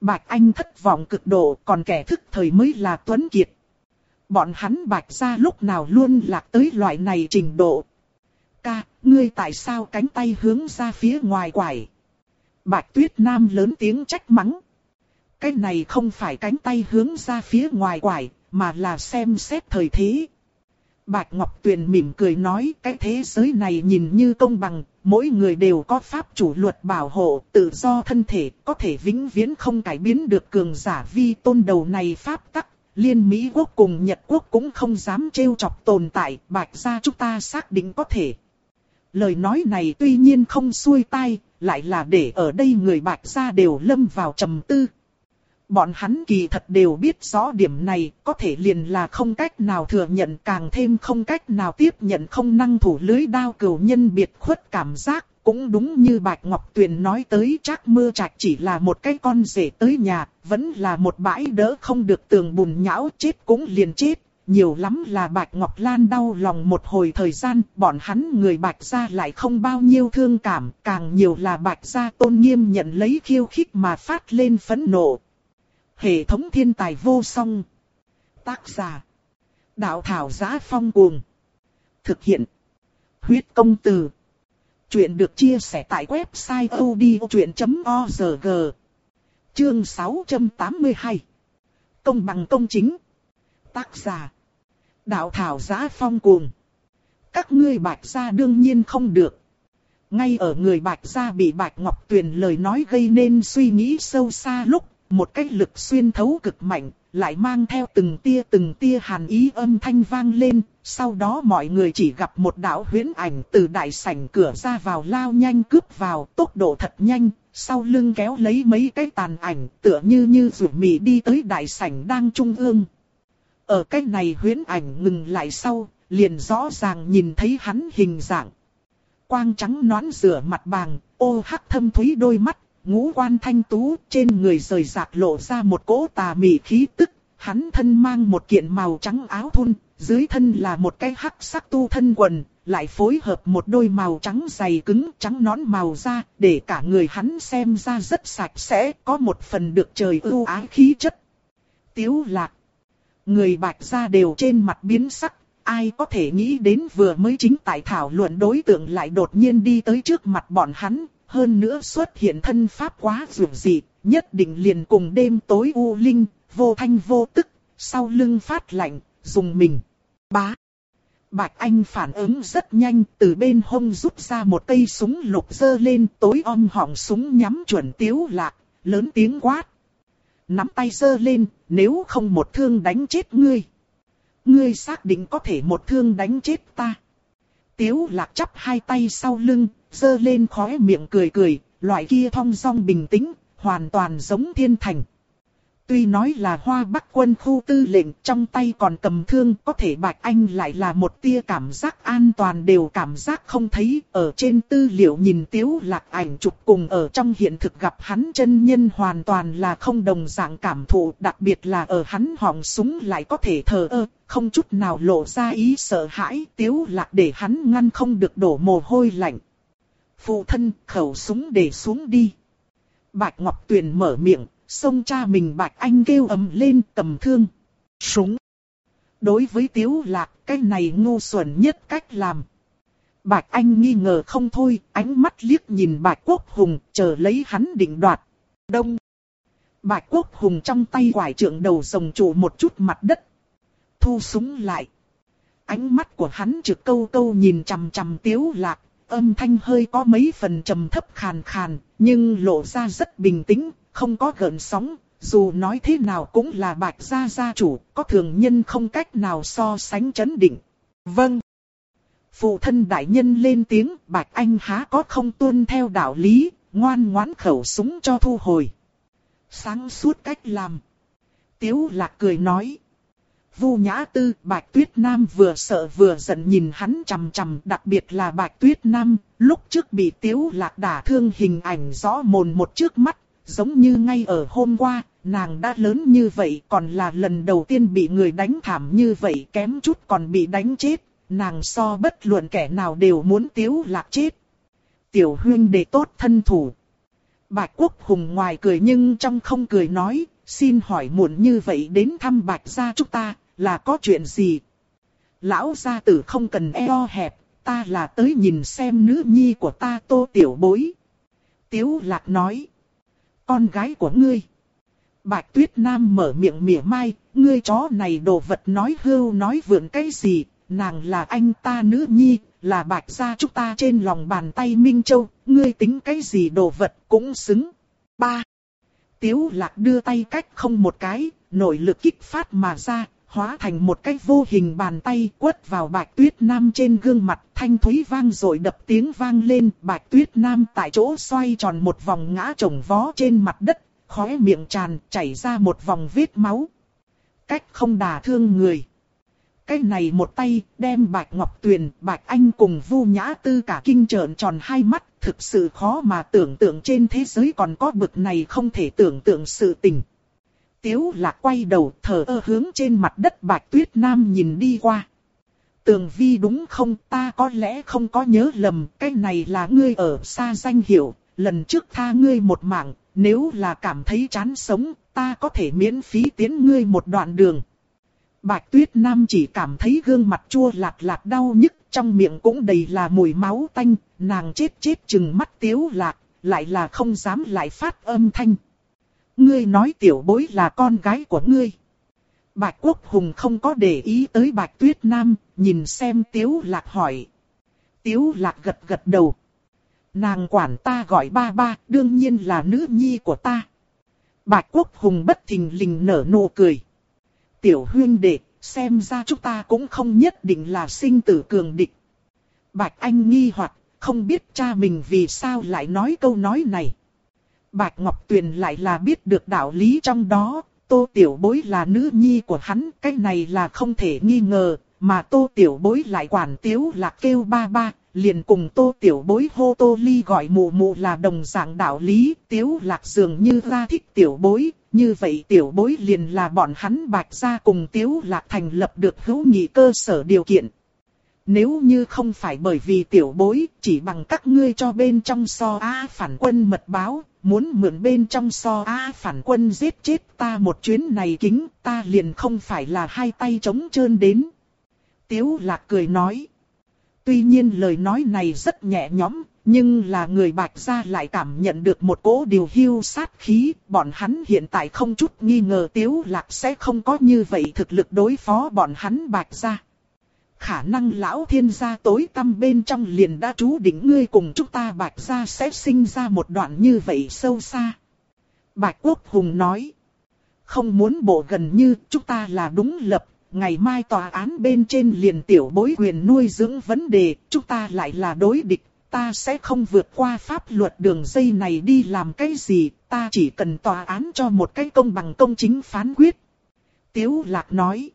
Bạch Anh thất vọng cực độ, còn kẻ thức thời mới là Tuấn Kiệt. Bọn hắn bạch ra lúc nào luôn lạc tới loại này trình độ. Ca, ngươi tại sao cánh tay hướng ra phía ngoài quải? Bạch Tuyết Nam lớn tiếng trách mắng. Cái này không phải cánh tay hướng ra phía ngoài quải, mà là xem xét thời thế. Bạch Ngọc Tuyền mỉm cười nói cái thế giới này nhìn như công bằng, mỗi người đều có pháp chủ luật bảo hộ, tự do thân thể, có thể vĩnh viễn không cải biến được cường giả vi tôn đầu này pháp tắc. Liên Mỹ quốc cùng Nhật quốc cũng không dám trêu chọc tồn tại, bạch gia chúng ta xác định có thể. Lời nói này tuy nhiên không xuôi tai, lại là để ở đây người bạch gia đều lâm vào trầm tư. Bọn hắn kỳ thật đều biết rõ điểm này, có thể liền là không cách nào thừa nhận càng thêm không cách nào tiếp nhận không năng thủ lưới đao cửu nhân biệt khuất cảm giác. Cũng đúng như Bạch Ngọc Tuyền nói tới chắc mưa trạch chỉ là một cái con rể tới nhà, vẫn là một bãi đỡ không được tường bùn nhão chết cũng liền chết. Nhiều lắm là Bạch Ngọc Lan đau lòng một hồi thời gian, bọn hắn người Bạch gia lại không bao nhiêu thương cảm, càng nhiều là Bạch gia tôn nghiêm nhận lấy khiêu khích mà phát lên phẫn nộ, Hệ thống thiên tài vô song. Tác giả. Đạo thảo giá phong cuồng. Thực hiện. Huyết công từ. Chuyện được chia sẻ tại website odchuyện.org. Chương 682. Công bằng công chính. Tác giả. Đạo thảo giá phong cuồng. Các ngươi bạch gia đương nhiên không được. Ngay ở người bạch gia bị bạch ngọc tuyền lời nói gây nên suy nghĩ sâu xa lúc một cái lực xuyên thấu cực mạnh, lại mang theo từng tia từng tia hàn ý âm thanh vang lên, sau đó mọi người chỉ gặp một đạo huyễn ảnh từ đại sảnh cửa ra vào lao nhanh cướp vào, tốc độ thật nhanh, sau lưng kéo lấy mấy cái tàn ảnh, tựa như như rủ mì đi tới đại sảnh đang trung ương. Ở cái này huyễn ảnh ngừng lại sau, liền rõ ràng nhìn thấy hắn hình dạng. Quang trắng nón rửa mặt bàng, ô hắc thâm thúy đôi mắt, ngũ quan thanh tú, trên người rời rạc lộ ra một cỗ tà mị khí tức, hắn thân mang một kiện màu trắng áo thun, dưới thân là một cái hắc sắc tu thân quần, lại phối hợp một đôi màu trắng dày cứng trắng nón màu da, để cả người hắn xem ra rất sạch sẽ, có một phần được trời ưu ái khí chất. Tiếu lạc. Người bạch gia đều trên mặt biến sắc, ai có thể nghĩ đến vừa mới chính tại thảo luận đối tượng lại đột nhiên đi tới trước mặt bọn hắn, hơn nữa xuất hiện thân pháp quá dường dị, nhất định liền cùng đêm tối u linh, vô thanh vô tức, sau lưng phát lạnh, dùng mình. Bá. Bạch Anh phản ứng rất nhanh, từ bên hông rút ra một cây súng lục dơ lên tối om họng súng nhắm chuẩn tiếu lạc, lớn tiếng quát. Nắm tay dơ lên, nếu không một thương đánh chết ngươi. Ngươi xác định có thể một thương đánh chết ta. Tiếu lạc chắp hai tay sau lưng, dơ lên khóe miệng cười cười, loại kia thong song bình tĩnh, hoàn toàn giống thiên thành. Tuy nói là hoa bắc quân khu tư lệnh trong tay còn cầm thương có thể Bạch Anh lại là một tia cảm giác an toàn đều cảm giác không thấy. Ở trên tư liệu nhìn tiếu lạc ảnh chụp cùng ở trong hiện thực gặp hắn chân nhân hoàn toàn là không đồng dạng cảm thụ. Đặc biệt là ở hắn họng súng lại có thể thờ ơ, không chút nào lộ ra ý sợ hãi. Tiếu lạc để hắn ngăn không được đổ mồ hôi lạnh. Phụ thân khẩu súng để xuống đi. Bạch Ngọc Tuyền mở miệng, xông cha mình Bạch Anh kêu ầm lên cầm thương. Súng. Đối với Tiếu Lạc, cái này ngu xuẩn nhất cách làm. Bạch Anh nghi ngờ không thôi, ánh mắt liếc nhìn Bạch Quốc Hùng, chờ lấy hắn định đoạt. Đông. Bạch Quốc Hùng trong tay quải trượng đầu rồng trụ một chút mặt đất. Thu súng lại. Ánh mắt của hắn trực câu câu nhìn chằm chằm Tiếu Lạc, âm thanh hơi có mấy phần trầm thấp khàn khàn, nhưng lộ ra rất bình tĩnh, không có gợn sóng, dù nói thế nào cũng là bạch gia gia chủ, có thường nhân không cách nào so sánh chấn định. Vâng. Phụ thân đại nhân lên tiếng, bạch anh há có không tuân theo đạo lý, ngoan ngoãn khẩu súng cho thu hồi. Sáng suốt cách làm. Tiếu lạc cười nói. Vu Nhã Tư, Bạch Tuyết Nam vừa sợ vừa giận nhìn hắn chằm chằm, đặc biệt là Bạch Tuyết Nam, lúc trước bị Tiếu Lạc đả thương hình ảnh rõ mồn một trước mắt, giống như ngay ở hôm qua, nàng đã lớn như vậy còn là lần đầu tiên bị người đánh thảm như vậy kém chút còn bị đánh chết, nàng so bất luận kẻ nào đều muốn Tiếu Lạc chết. Tiểu huyên để tốt thân thủ. Bạch Quốc Hùng ngoài cười nhưng trong không cười nói, xin hỏi muộn như vậy đến thăm Bạch gia chúng ta, là có chuyện gì? Lão gia tử không cần eo hẹp, ta là tới nhìn xem nữ nhi của ta tô tiểu bối. Tiếu lạc nói. Con gái của ngươi. Bạch tuyết nam mở miệng mỉa mai, ngươi chó này đồ vật nói hưu nói vượn cái gì, nàng là anh ta nữ nhi, là bạch gia chúng ta trên lòng bàn tay Minh Châu, ngươi tính cái gì đồ vật cũng xứng. Ba. Tiếu lạc đưa tay cách không một cái, nội lực kích phát mà ra, hóa thành một cái vô hình bàn tay quất vào bạch tuyết nam trên gương mặt thanh thúy vang rồi đập tiếng vang lên bạch tuyết nam tại chỗ xoay tròn một vòng ngã trồng vó trên mặt đất, khóe miệng tràn chảy ra một vòng vết máu. Cách không đả thương người. Cái này một tay đem bạch ngọc tuyền, bạch anh cùng vu nhã tư cả kinh trợn tròn hai mắt, thực sự khó mà tưởng tượng trên thế giới còn có bực này không thể tưởng tượng sự tình. Tiếu lạc quay đầu thở ơ hướng trên mặt đất bạch tuyết nam nhìn đi qua. Tường vi đúng không ta có lẽ không có nhớ lầm cái này là ngươi ở xa danh hiệu, lần trước tha ngươi một mạng, nếu là cảm thấy chán sống, ta có thể miễn phí tiến ngươi một đoạn đường. Bạch tuyết nam chỉ cảm thấy gương mặt chua lạt lạt đau nhức, trong miệng cũng đầy là mùi máu tanh, nàng chết chết chừng mắt tiếu lạc, lại là không dám lại phát âm thanh. Ngươi nói tiểu bối là con gái của ngươi. Bạch Quốc Hùng không có để ý tới Bạch Tuyết Nam, nhìn xem Tiếu Lạc hỏi. Tiếu Lạc gật gật đầu. Nàng quản ta gọi ba ba, đương nhiên là nữ nhi của ta. Bạch Quốc Hùng bất thình lình nở nụ cười. Tiểu huyên đệ, xem ra chúng ta cũng không nhất định là sinh tử cường địch. Bạch Anh nghi hoặc, không biết cha mình vì sao lại nói câu nói này. Bạch Ngọc Tuyền lại là biết được đạo lý trong đó, Tô Tiểu Bối là nữ nhi của hắn, cái này là không thể nghi ngờ, mà Tô Tiểu Bối lại quản tiếu là kêu ba ba, liền cùng Tô Tiểu Bối hô Tô Ly gọi mụ mụ là đồng dạng đạo lý, tiếu lạc dường như ra thích Tiểu Bối, như vậy Tiểu Bối liền là bọn hắn bạch ra cùng tiếu lạc thành lập được hữu nghị cơ sở điều kiện. Nếu như không phải bởi vì tiểu bối, chỉ bằng các ngươi cho bên trong so A phản quân mật báo, muốn mượn bên trong so A phản quân giết chết ta một chuyến này kính, ta liền không phải là hai tay trống trơn đến. Tiếu lạc cười nói. Tuy nhiên lời nói này rất nhẹ nhõm, nhưng là người bạch gia lại cảm nhận được một cỗ điều hưu sát khí, bọn hắn hiện tại không chút nghi ngờ tiếu lạc sẽ không có như vậy thực lực đối phó bọn hắn bạch gia. Khả năng lão thiên gia tối tâm bên trong liền đã chú định ngươi cùng chúng ta bạch gia sẽ sinh ra một đoạn như vậy sâu xa. Bạch Quốc Hùng nói, không muốn bộ gần như chúng ta là đúng lập, ngày mai tòa án bên trên liền tiểu bối quyền nuôi dưỡng vấn đề, chúng ta lại là đối địch, ta sẽ không vượt qua pháp luật đường dây này đi làm cái gì, ta chỉ cần tòa án cho một cái công bằng công chính phán quyết. Tiếu Lạc nói,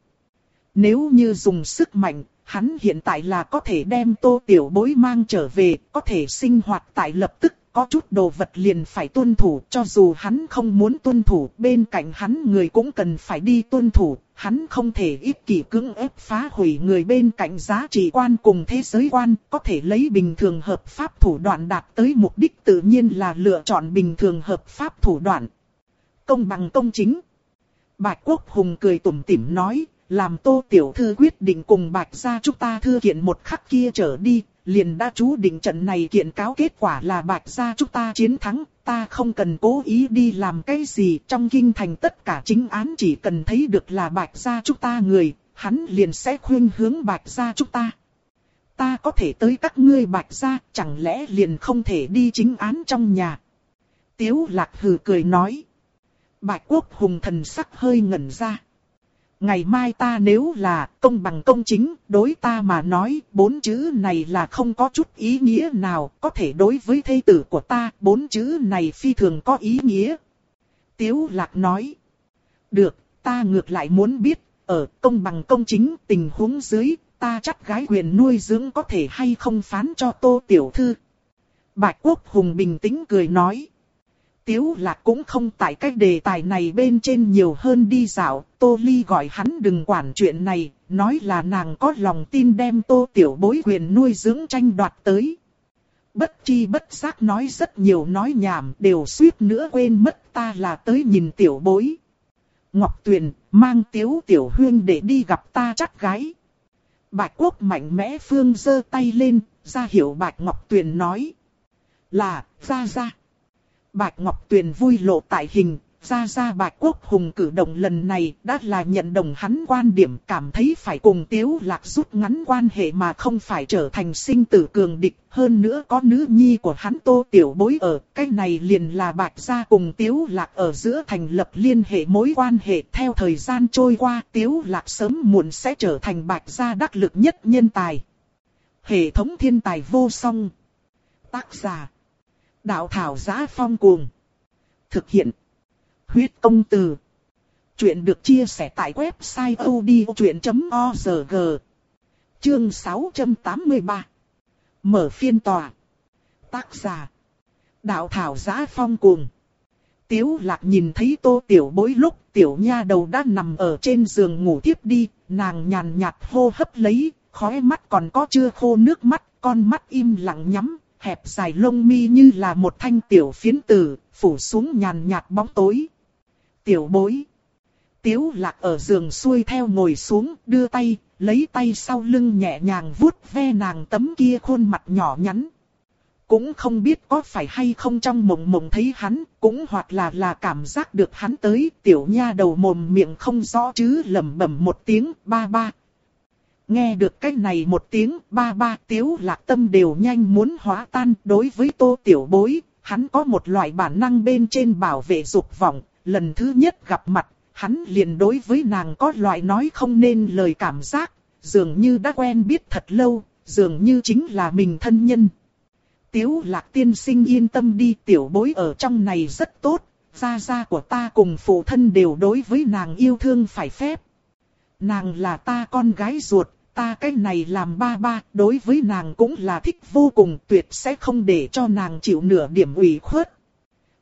nếu như dùng sức mạnh, hắn hiện tại là có thể đem tô tiểu bối mang trở về, có thể sinh hoạt tại lập tức, có chút đồ vật liền phải tuân thủ, cho dù hắn không muốn tuân thủ, bên cạnh hắn người cũng cần phải đi tuân thủ, hắn không thể ích kỷ cưỡng ép phá hủy người bên cạnh giá trị quan cùng thế giới quan, có thể lấy bình thường hợp pháp thủ đoạn đạt tới mục đích tự nhiên là lựa chọn bình thường hợp pháp thủ đoạn. Công bằng công chính. Bạch Quốc Hùng cười tủm tỉm nói, làm tô tiểu thư quyết định cùng bạch gia chúng ta thư kiện một khắc kia trở đi, liền đã chú định trận này kiện cáo kết quả là bạch gia chúng ta chiến thắng, ta không cần cố ý đi làm cái gì trong kinh thành tất cả chính án chỉ cần thấy được là bạch gia chúng ta người, hắn liền sẽ khuyên hướng bạch gia chúng ta. Ta có thể tới các ngươi bạch gia, chẳng lẽ liền không thể đi chính án trong nhà. Tiếu lạc hừ cười nói. Bạch quốc hùng thần sắc hơi ngẩn ra. Ngày mai ta nếu là công bằng công chính, đối ta mà nói, bốn chữ này là không có chút ý nghĩa nào, có thể đối với thê tử của ta, bốn chữ này phi thường có ý nghĩa. Tiếu lạc nói, được, ta ngược lại muốn biết, ở công bằng công chính tình huống dưới, ta chắc gái quyền nuôi dưỡng có thể hay không phán cho tô tiểu thư. Bạch Quốc Hùng bình tĩnh cười nói. Tiếu lạc cũng không tại cách đề tài này bên trên nhiều hơn đi dạo, Tô Ly gọi hắn đừng quản chuyện này, nói là nàng có lòng tin đem Tô Tiểu bối quyền nuôi dưỡng tranh đoạt tới. Bất chi bất giác nói rất nhiều nói nhảm đều suýt nữa quên mất ta là tới nhìn Tiểu bối. Ngọc Tuyền mang Tiếu Tiểu Huyên để đi gặp ta chắc gái. Bạch Quốc mạnh mẽ phương giơ tay lên, ra hiệu Bạch Ngọc Tuyền nói. Là, ra ra. Bạch Ngọc Tuyền vui lộ tại hình, ra ra Bạch Quốc Hùng cử động lần này đã là nhận đồng hắn quan điểm cảm thấy phải cùng Tiếu Lạc rút ngắn quan hệ mà không phải trở thành sinh tử cường địch. Hơn nữa có nữ nhi của hắn Tô Tiểu Bối ở, cái này liền là Bạch gia cùng Tiếu Lạc ở giữa thành lập liên hệ mối quan hệ. Theo thời gian trôi qua Tiếu Lạc sớm muộn sẽ trở thành Bạch gia đắc lực nhất nhân tài. Hệ thống thiên tài vô song. Tác giả Đạo thảo giá phong cuồng. Thực hiện. Huyết công từ. Chuyện được chia sẻ tại website odchuyện.org. Chương 683. Mở phiên tòa. Tác giả. Đạo thảo giá phong cuồng. Tiếu lạc nhìn thấy tô tiểu bối lúc tiểu nha đầu đã nằm ở trên giường ngủ tiếp đi, nàng nhàn nhạt hô hấp lấy, khóe mắt còn có chưa khô nước mắt, con mắt im lặng nhắm, hẹp dài lông mi như là một thanh tiểu phiến tử, phủ xuống nhàn nhạt bóng tối. Tiểu bối. Tiếu lạc ở giường xuôi theo ngồi xuống, đưa tay, lấy tay sau lưng nhẹ nhàng vuốt ve nàng tấm kia khuôn mặt nhỏ nhắn. Cũng không biết có phải hay không trong mộng mộng thấy hắn, cũng hoặc là là cảm giác được hắn tới, tiểu nha đầu mồm miệng không rõ chứ lẩm bẩm một tiếng, ba ba, Nghe được cái này một tiếng, ba ba tiếu lạc tâm đều nhanh muốn hóa tan. Đối với tô tiểu bối, hắn có một loại bản năng bên trên bảo vệ dục vọng. Lần thứ nhất gặp mặt, hắn liền đối với nàng có loại nói không nên lời cảm giác. Dường như đã quen biết thật lâu, dường như chính là mình thân nhân. Tiếu lạc tiên sinh yên tâm đi tiểu bối ở trong này rất tốt. Gia gia của ta cùng phụ thân đều đối với nàng yêu thương phải phép. Nàng là ta con gái ruột, ta cái này làm ba ba, đối với nàng cũng là thích vô cùng tuyệt sẽ không để cho nàng chịu nửa điểm ủy khuất.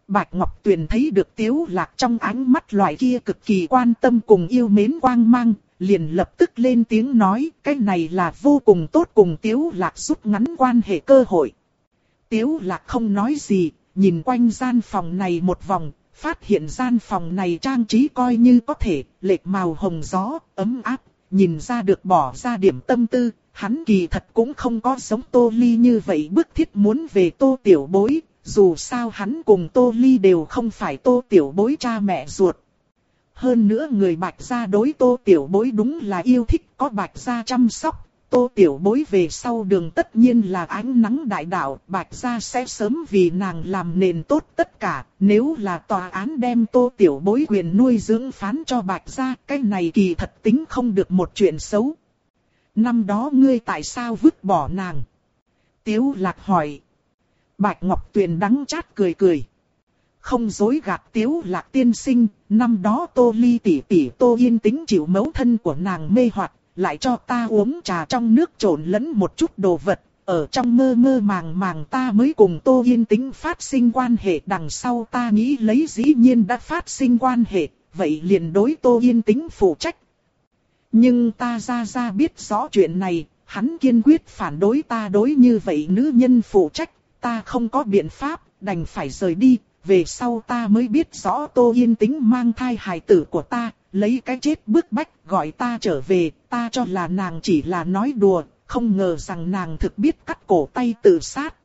Bạch Ngọc Tuyền thấy được tiếu lạc trong ánh mắt loại kia cực kỳ quan tâm cùng yêu mến quang mang, liền lập tức lên tiếng nói, cái này là vô cùng tốt cùng Tiếu Lạc rút ngắn quan hệ cơ hội. Tiếu Lạc không nói gì, nhìn quanh gian phòng này một vòng, phát hiện gian phòng này trang trí coi như có thể, lệch màu hồng gió, ấm áp, nhìn ra được bỏ ra điểm tâm tư, hắn kỳ thật cũng không có giống Tô Ly như vậy bức thiết muốn về Tô Tiểu Bối, dù sao hắn cùng Tô Ly đều không phải Tô Tiểu Bối cha mẹ ruột. Hơn nữa người bạch gia đối Tô Tiểu Bối đúng là yêu thích có bạch gia chăm sóc, Tô Tiểu Bối về sau đường tất nhiên là ánh nắng đại đạo, Bạch Gia sẽ sớm vì nàng làm nền tốt tất cả, nếu là tòa án đem Tô Tiểu Bối quyền nuôi dưỡng phán cho Bạch Gia, cái này kỳ thật tính không được một chuyện xấu. Năm đó ngươi tại sao vứt bỏ nàng? Tiếu Lạc hỏi. Bạch Ngọc Tuyền đắng chát cười cười. Không dối gạt Tiếu Lạc tiên sinh, năm đó Tô Ly tỷ tỷ Tô Yên tính chịu mẫu thân của nàng mê hoặc lại cho ta uống trà trong nước trộn lẫn một chút đồ vật, ở trong mơ mơ màng màng ta mới cùng Tô Yên tính phát sinh quan hệ. Đằng sau ta nghĩ lấy dĩ nhiên đã phát sinh quan hệ, vậy liền đối Tô Yên tính phụ trách. Nhưng ta ra ra biết rõ chuyện này, hắn kiên quyết phản đối ta đối như vậy nữ nhân phụ trách, ta không có biện pháp, đành phải rời đi, về sau ta mới biết rõ Tô Yên tính mang thai hài tử của ta, lấy cái chết bức bách gọi ta trở về, ta cho là nàng chỉ là nói đùa, không ngờ rằng nàng thực biết cắt cổ tay tự sát.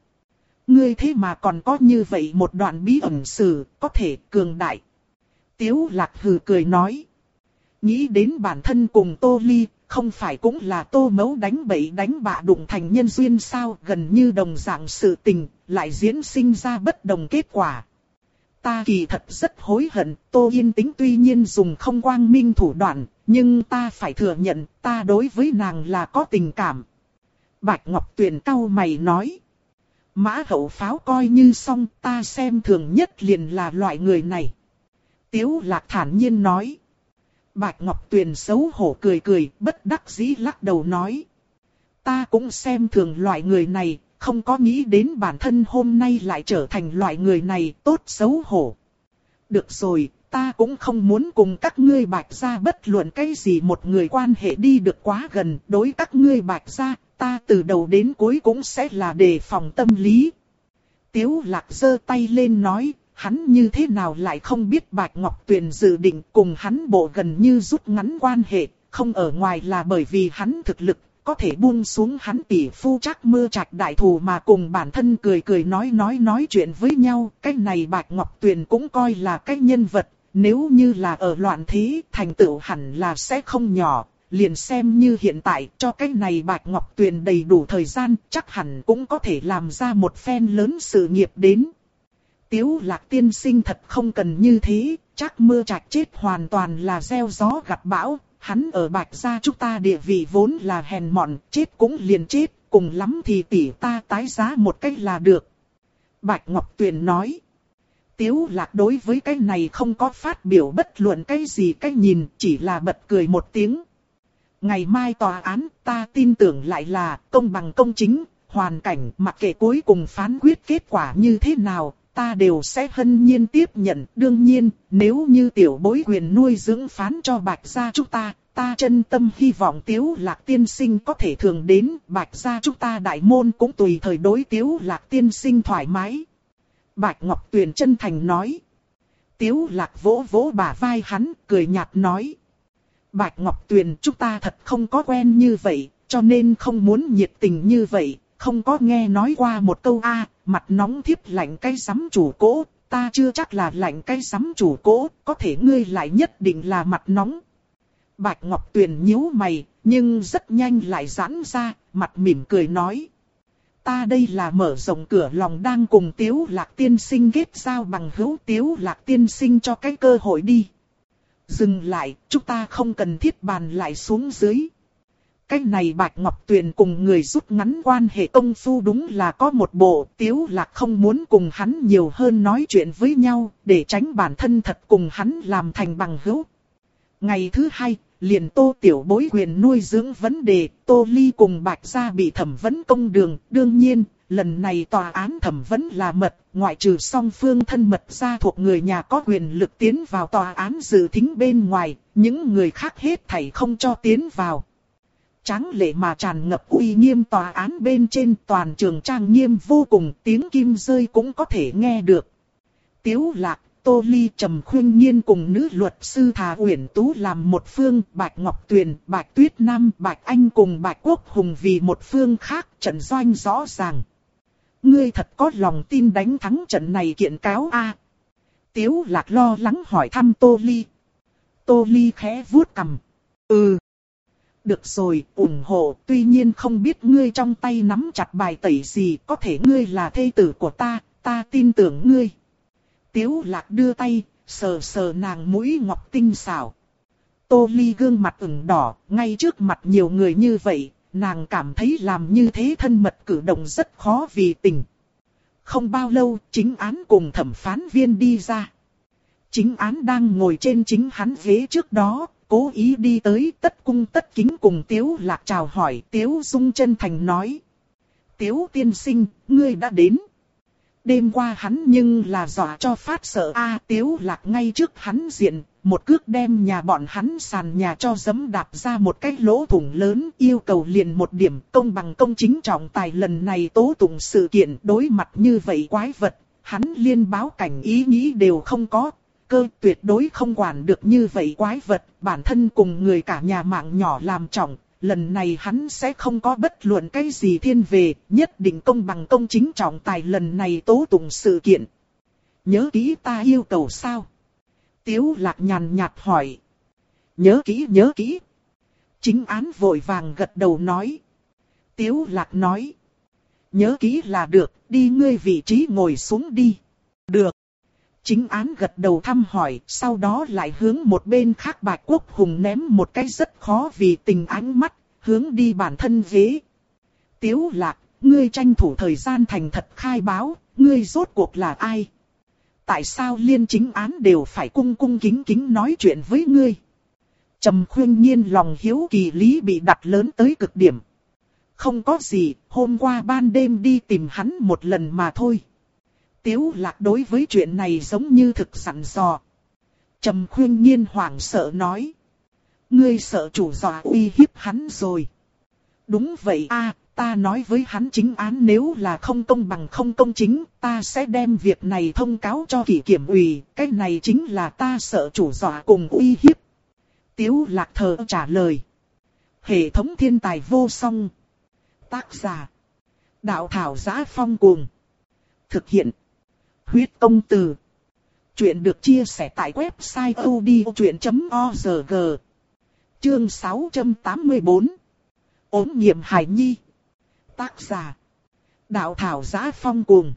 Ngươi thế mà còn có như vậy một đoạn bí ẩn sử, có thể cường đại. Tiếu lạc hừ cười nói. Nghĩ đến bản thân cùng Tô Ly, không phải cũng là Tô Mấu đánh bậy đánh bạ đụng thành nhân duyên sao gần như đồng dạng sự tình, lại diễn sinh ra bất đồng kết quả. Ta kỳ thật rất hối hận, Tô Yên Tĩnh tuy nhiên dùng không quang minh thủ đoạn, nhưng ta phải thừa nhận ta đối với nàng là có tình cảm. Bạch Ngọc Tuyền cau mày nói. Mã hậu pháo coi như xong ta xem thường nhất liền là loại người này. Tiếu lạc thản nhiên nói. Bạch Ngọc Tuyền xấu hổ cười cười, bất đắc dĩ lắc đầu nói. Ta cũng xem thường loại người này, không có nghĩ đến bản thân hôm nay lại trở thành loại người này tốt xấu hổ. Được rồi, ta cũng không muốn cùng các ngươi bạch gia bất luận cái gì một người quan hệ đi được quá gần. Đối các ngươi bạch gia, ta từ đầu đến cuối cũng sẽ là đề phòng tâm lý. Tiếu lạc giơ tay lên nói, hắn như thế nào lại không biết Bạch Ngọc Tuyền dự định cùng hắn bộ gần như rút ngắn quan hệ, không ở ngoài là bởi vì hắn thực lực có thể buông xuống hắn tỷ phu chắc mưa trạch đại thù mà cùng bản thân cười cười nói nói nói chuyện với nhau. Cái này Bạch Ngọc Tuyền cũng coi là cái nhân vật, nếu như là ở loạn thế thành tựu hẳn là sẽ không nhỏ. Liền xem như hiện tại cho cái này Bạch Ngọc Tuyền đầy đủ thời gian chắc hẳn cũng có thể làm ra một phen lớn sự nghiệp đến. Tiếu lạc tiên sinh thật không cần như thế, chắc mưa trạch chết hoàn toàn là gieo gió gặt bão, hắn ở bạch gia chúng ta địa vị vốn là hèn mọn, chết cũng liền chết, cùng lắm thì tỷ ta tái giá một cách là được. Bạch Ngọc Tuyền nói. Tiếu lạc đối với cái này không có phát biểu bất luận cái gì cái nhìn, chỉ là bật cười một tiếng. Ngày mai tòa án ta tin tưởng lại là công bằng công chính, hoàn cảnh mặc kệ cuối cùng phán quyết kết quả như thế nào, ta đều sẽ hân nhiên tiếp nhận. Đương nhiên, nếu như tiểu bối quyền nuôi dưỡng phán cho bạch gia chúng ta, ta chân tâm hy vọng tiếu lạc tiên sinh có thể thường đến bạch gia chúng ta đại môn cũng tùy thời đối tiếu lạc tiên sinh thoải mái. Bạch Ngọc Tuyền chân thành nói. Tiếu lạc vỗ vỗ bả vai hắn, cười nhạt nói. Bạch Ngọc Tuyền chúng ta thật không có quen như vậy, cho nên không muốn nhiệt tình như vậy, không có nghe nói qua một câu a mặt nóng thiếp lạnh cái sắm chủ cố, ta chưa chắc là lạnh cái sắm chủ cố, có thể ngươi lại nhất định là mặt nóng. Bạch Ngọc Tuyền nhíu mày, nhưng rất nhanh lại giãn ra, mặt mỉm cười nói. Ta đây là mở rộng cửa lòng đang cùng Tiếu Lạc Tiên Sinh ghép giao bằng hữu Tiếu Lạc Tiên Sinh cho cái cơ hội đi. Dừng lại, chúng ta không cần thiết bàn lại xuống dưới. Cái này Bạch Ngọc Tuyền cùng người rút ngắn quan hệ công phu đúng là có một bộ tiếu lạc không muốn cùng hắn nhiều hơn nói chuyện với nhau để tránh bản thân thật cùng hắn làm thành bằng hữu. Ngày thứ hai, liền tô tiểu bối quyền nuôi dưỡng vấn đề, tô ly cùng Bạch gia bị thẩm vấn công đường, đương nhiên, lần này tòa án thẩm vấn là mật, ngoại trừ song phương thân mật ra thuộc người nhà có quyền lực tiến vào tòa án dự thính bên ngoài, những người khác hết thảy không cho tiến vào. Tráng lệ mà tràn ngập uy nghiêm tòa án bên trên toàn trường trang nghiêm vô cùng tiếng kim rơi cũng có thể nghe được. Tiếu lạc, Tô Ly trầm khuyên nhiên cùng nữ luật sư Thà Uyển Tú làm một phương, Bạch Ngọc Tuyền, Bạch Tuyết Nam, Bạch Anh cùng Bạch Quốc Hùng vì một phương khác, trận doanh rõ ràng. Ngươi thật có lòng tin đánh thắng trận này kiện cáo a Tiếu lạc lo lắng hỏi thăm Tô Ly. Tô Ly khẽ vuốt cầm. Ừ. Được rồi, ủng hộ, tuy nhiên không biết ngươi trong tay nắm chặt bài tẩy gì, có thể ngươi là thê tử của ta, ta tin tưởng ngươi. Tiếu lạc đưa tay, sờ sờ nàng mũi ngọc tinh xảo. Tô Ly gương mặt ửng đỏ, ngay trước mặt nhiều người như vậy, nàng cảm thấy làm như thế thân mật cử động rất khó vì tình. Không bao lâu, chính án cùng thẩm phán viên đi ra. Chính án đang ngồi trên chính hắn ghế trước đó, cố ý đi tới tất cung tất kính cùng Tiếu Lạc chào hỏi. Tiếu Dung chân thành nói. Tiếu tiên sinh, ngươi đã đến. Đêm qua hắn nhưng là dọa cho phát sợ A à, Tiếu Lạc ngay trước hắn diện, một cước đem nhà bọn hắn sàn nhà cho dấm đạp ra một cái lỗ thủng lớn yêu cầu liền một điểm công bằng công chính trọng tài lần này tố tụng sự kiện đối mặt như vậy quái vật, hắn liên báo cảnh ý nghĩ đều không có, cơ tuyệt đối không quản được như vậy quái vật, bản thân cùng người cả nhà mạng nhỏ làm trọng, lần này hắn sẽ không có bất luận cái gì thiên về, nhất định công bằng công chính trọng tài lần này tố tụng sự kiện. Nhớ kỹ ta yêu cầu sao? Tiếu lạc nhàn nhạt hỏi. Nhớ kỹ nhớ kỹ. Chính án vội vàng gật đầu nói. Tiếu lạc nói. Nhớ kỹ là được, đi ngươi vị trí ngồi xuống đi. Được. Chính án gật đầu thăm hỏi, sau đó lại hướng một bên khác bạch quốc hùng ném một cái rất khó vì tình ánh mắt, hướng đi bản thân ghế. Tiếu lạc, ngươi tranh thủ thời gian thành thật khai báo, ngươi rốt cuộc là ai? Tại sao liên chính án đều phải cung cung kính kính nói chuyện với ngươi? Trầm khuyên nhiên lòng hiếu kỳ lý bị đặt lớn tới cực điểm. Không có gì, hôm qua ban đêm đi tìm hắn một lần mà thôi. Tiếu lạc đối với chuyện này giống như thực sẵn dò. Trầm khuyên nhiên hoảng sợ nói. Ngươi sợ chủ dò uy hiếp hắn rồi. Đúng vậy a, ta nói với hắn chính án nếu là không công bằng không công chính, ta sẽ đem việc này thông cáo cho kỷ kiểm ủy, cái này chính là ta sợ chủ dọa cùng uy hiếp. Tiếu lạc thờ trả lời. Hệ thống thiên tài vô song. Tác giả. Đạo thảo giá phong cuồng. Thực hiện. Huyết công từ. Chuyện được chia sẻ tại website odchuyện.org. Chương 684. Ốm nghiệm hải nhi. Tác giả. Đạo thảo giá phong cuồng.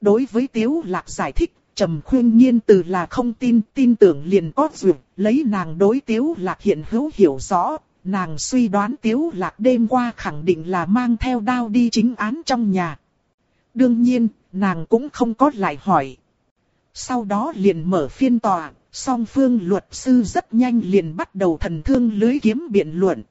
Đối với Tiếu Lạc giải thích, Trầm khuyên nhiên từ là không tin, tin tưởng liền có duyệt, lấy nàng đối Tiếu Lạc hiện hữu hiểu rõ, nàng suy đoán Tiếu Lạc đêm qua khẳng định là mang theo đao đi chính án trong nhà. Đương nhiên, nàng cũng không có lại hỏi. Sau đó liền mở phiên tòa, song phương luật sư rất nhanh liền bắt đầu thần thương lưới kiếm biện luận.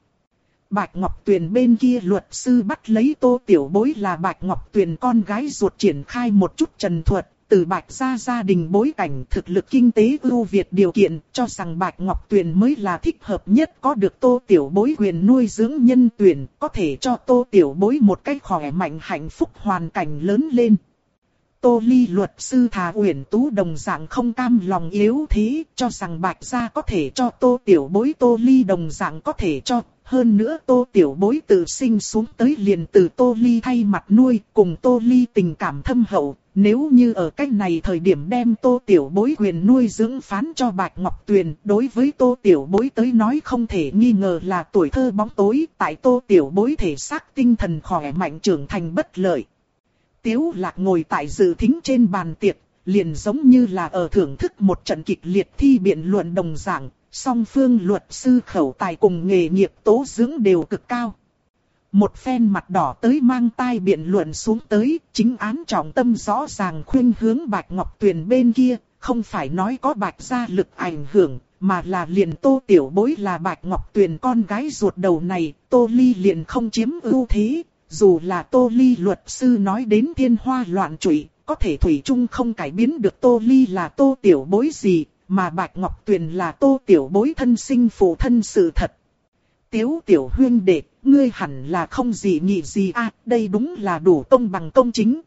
Bạch Ngọc Tuyền bên kia luật sư bắt lấy tô tiểu bối là Bạch Ngọc Tuyền con gái ruột triển khai một chút trần thuật, từ Bạch gia gia đình bối cảnh thực lực kinh tế ưu việt điều kiện cho rằng Bạch Ngọc Tuyền mới là thích hợp nhất có được tô tiểu bối quyền nuôi dưỡng nhân tuyển, có thể cho tô tiểu bối một cách khỏe mạnh hạnh phúc hoàn cảnh lớn lên. Tô Ly luật sư Thà Uyển Tú đồng dạng không cam lòng yếu thế, cho rằng Bạch gia có thể cho Tô Tiểu Bối Tô Ly đồng dạng có thể cho, hơn nữa Tô Tiểu Bối tự sinh xuống tới liền từ Tô Ly thay mặt nuôi, cùng Tô Ly tình cảm thâm hậu, nếu như ở cách này thời điểm đem Tô Tiểu Bối quyền nuôi dưỡng phán cho Bạch Ngọc Tuyền, đối với Tô Tiểu Bối tới nói không thể nghi ngờ là tuổi thơ bóng tối, tại Tô Tiểu Bối thể xác tinh thần khỏe mạnh trưởng thành bất lợi. Tiếu lạc ngồi tại dự thính trên bàn tiệc, liền giống như là ở thưởng thức một trận kịch liệt thi biện luận đồng dạng, song phương luật sư khẩu tài cùng nghề nghiệp tố dưỡng đều cực cao. Một phen mặt đỏ tới mang tai biện luận xuống tới, chính án trọng tâm rõ ràng khuyên hướng Bạch Ngọc Tuyền bên kia, không phải nói có Bạch gia lực ảnh hưởng, mà là liền Tô Tiểu Bối là Bạch Ngọc Tuyền con gái ruột đầu này, Tô Ly liền không chiếm ưu thế, dù là Tô Ly luật sư nói đến thiên hoa loạn trụy, có thể Thủy chung không cải biến được Tô Ly là Tô Tiểu Bối gì, mà Bạch Ngọc Tuyền là Tô Tiểu Bối thân sinh phụ thân sự thật. Tiếu Tiểu Huyên đệ, ngươi hẳn là không gì nhị gì a đây đúng là đủ công bằng công chính.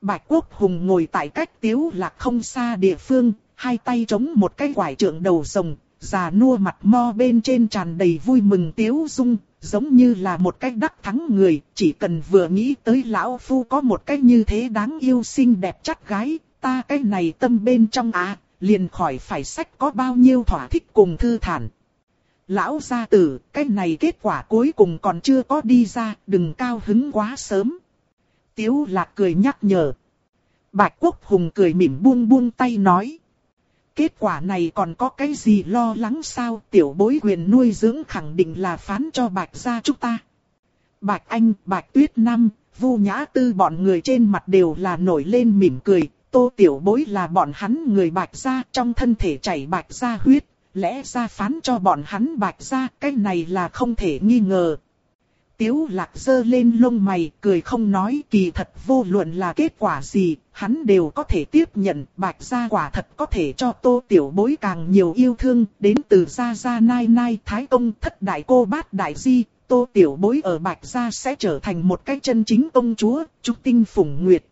Bạch Quốc Hùng ngồi tại cách Tiếu Lạc không xa địa phương, hai tay chống một cái quải trượng đầu rồng, già nua mặt mo bên trên tràn đầy vui mừng Tiếu Dung, giống như là một cách đắc thắng người, chỉ cần vừa nghĩ tới lão phu có một cách như thế đáng yêu xinh đẹp chắc gái, ta cái này tâm bên trong à, liền khỏi phải sách có bao nhiêu thỏa thích cùng thư thản. Lão gia tử, cái này kết quả cuối cùng còn chưa có đi ra, đừng cao hứng quá sớm. Tiếu lạc cười nhắc nhở. Bạch Quốc Hùng cười mỉm buông buông tay nói. Kết quả này còn có cái gì lo lắng sao tiểu bối quyền nuôi dưỡng khẳng định là phán cho Bạch gia chúng ta. Bạch Anh, Bạch Tuyết Nam, Vu Nhã Tư bọn người trên mặt đều là nổi lên mỉm cười. Tô tiểu bối là bọn hắn người Bạch gia trong thân thể chảy Bạch gia huyết. Lẽ ra phán cho bọn hắn Bạch gia cái này là không thể nghi ngờ. Tiếu lạc dơ lên lông mày, cười không nói kỳ thật vô luận là kết quả gì, hắn đều có thể tiếp nhận, bạch gia quả thật có thể cho tô tiểu bối càng nhiều yêu thương, đến từ gia gia nai nai thái công thất đại cô bát đại di, tô tiểu bối ở bạch gia sẽ trở thành một cái chân chính công chúa, trúc tinh phụng nguyệt.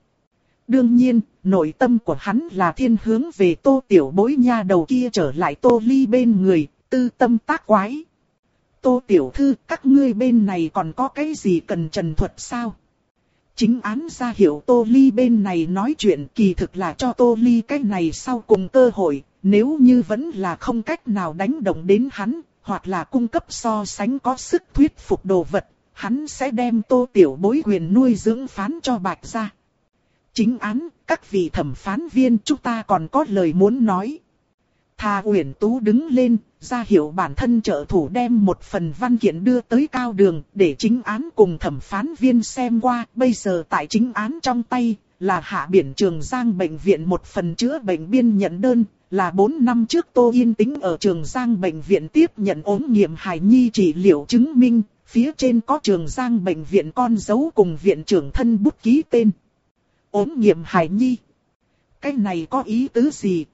Đương nhiên, nội tâm của hắn là thiên hướng về tô tiểu bối nha đầu kia trở lại tô ly bên người, tư tâm tác quái. Tô Tiểu Thư, các ngươi bên này còn có cái gì cần trần thuật sao? Chính án ra hiểu Tô Ly bên này nói chuyện kỳ thực là cho Tô Ly cái này sau cùng cơ hội, nếu như vẫn là không cách nào đánh động đến hắn, hoặc là cung cấp so sánh có sức thuyết phục đồ vật, hắn sẽ đem Tô Tiểu bối quyền nuôi dưỡng phán cho Bạch ra. Chính án, các vị thẩm phán viên chúng ta còn có lời muốn nói. Thà Uyển Tú đứng lên, ra hiệu bản thân trợ thủ đem một phần văn kiện đưa tới cao đường để chính án cùng thẩm phán viên xem qua. Bây giờ tại chính án trong tay là hạ biển Trường Giang Bệnh viện một phần chữa bệnh biên nhận đơn. Là 4 năm trước Tô Yên Tĩnh ở Trường Giang Bệnh viện tiếp nhận ốm nghiệm hài nhi trị liệu chứng minh. Phía trên có Trường Giang Bệnh viện con dấu cùng viện trưởng thân bút ký tên. ốm nghiệm hài nhi. Cái này có ý tứ gì?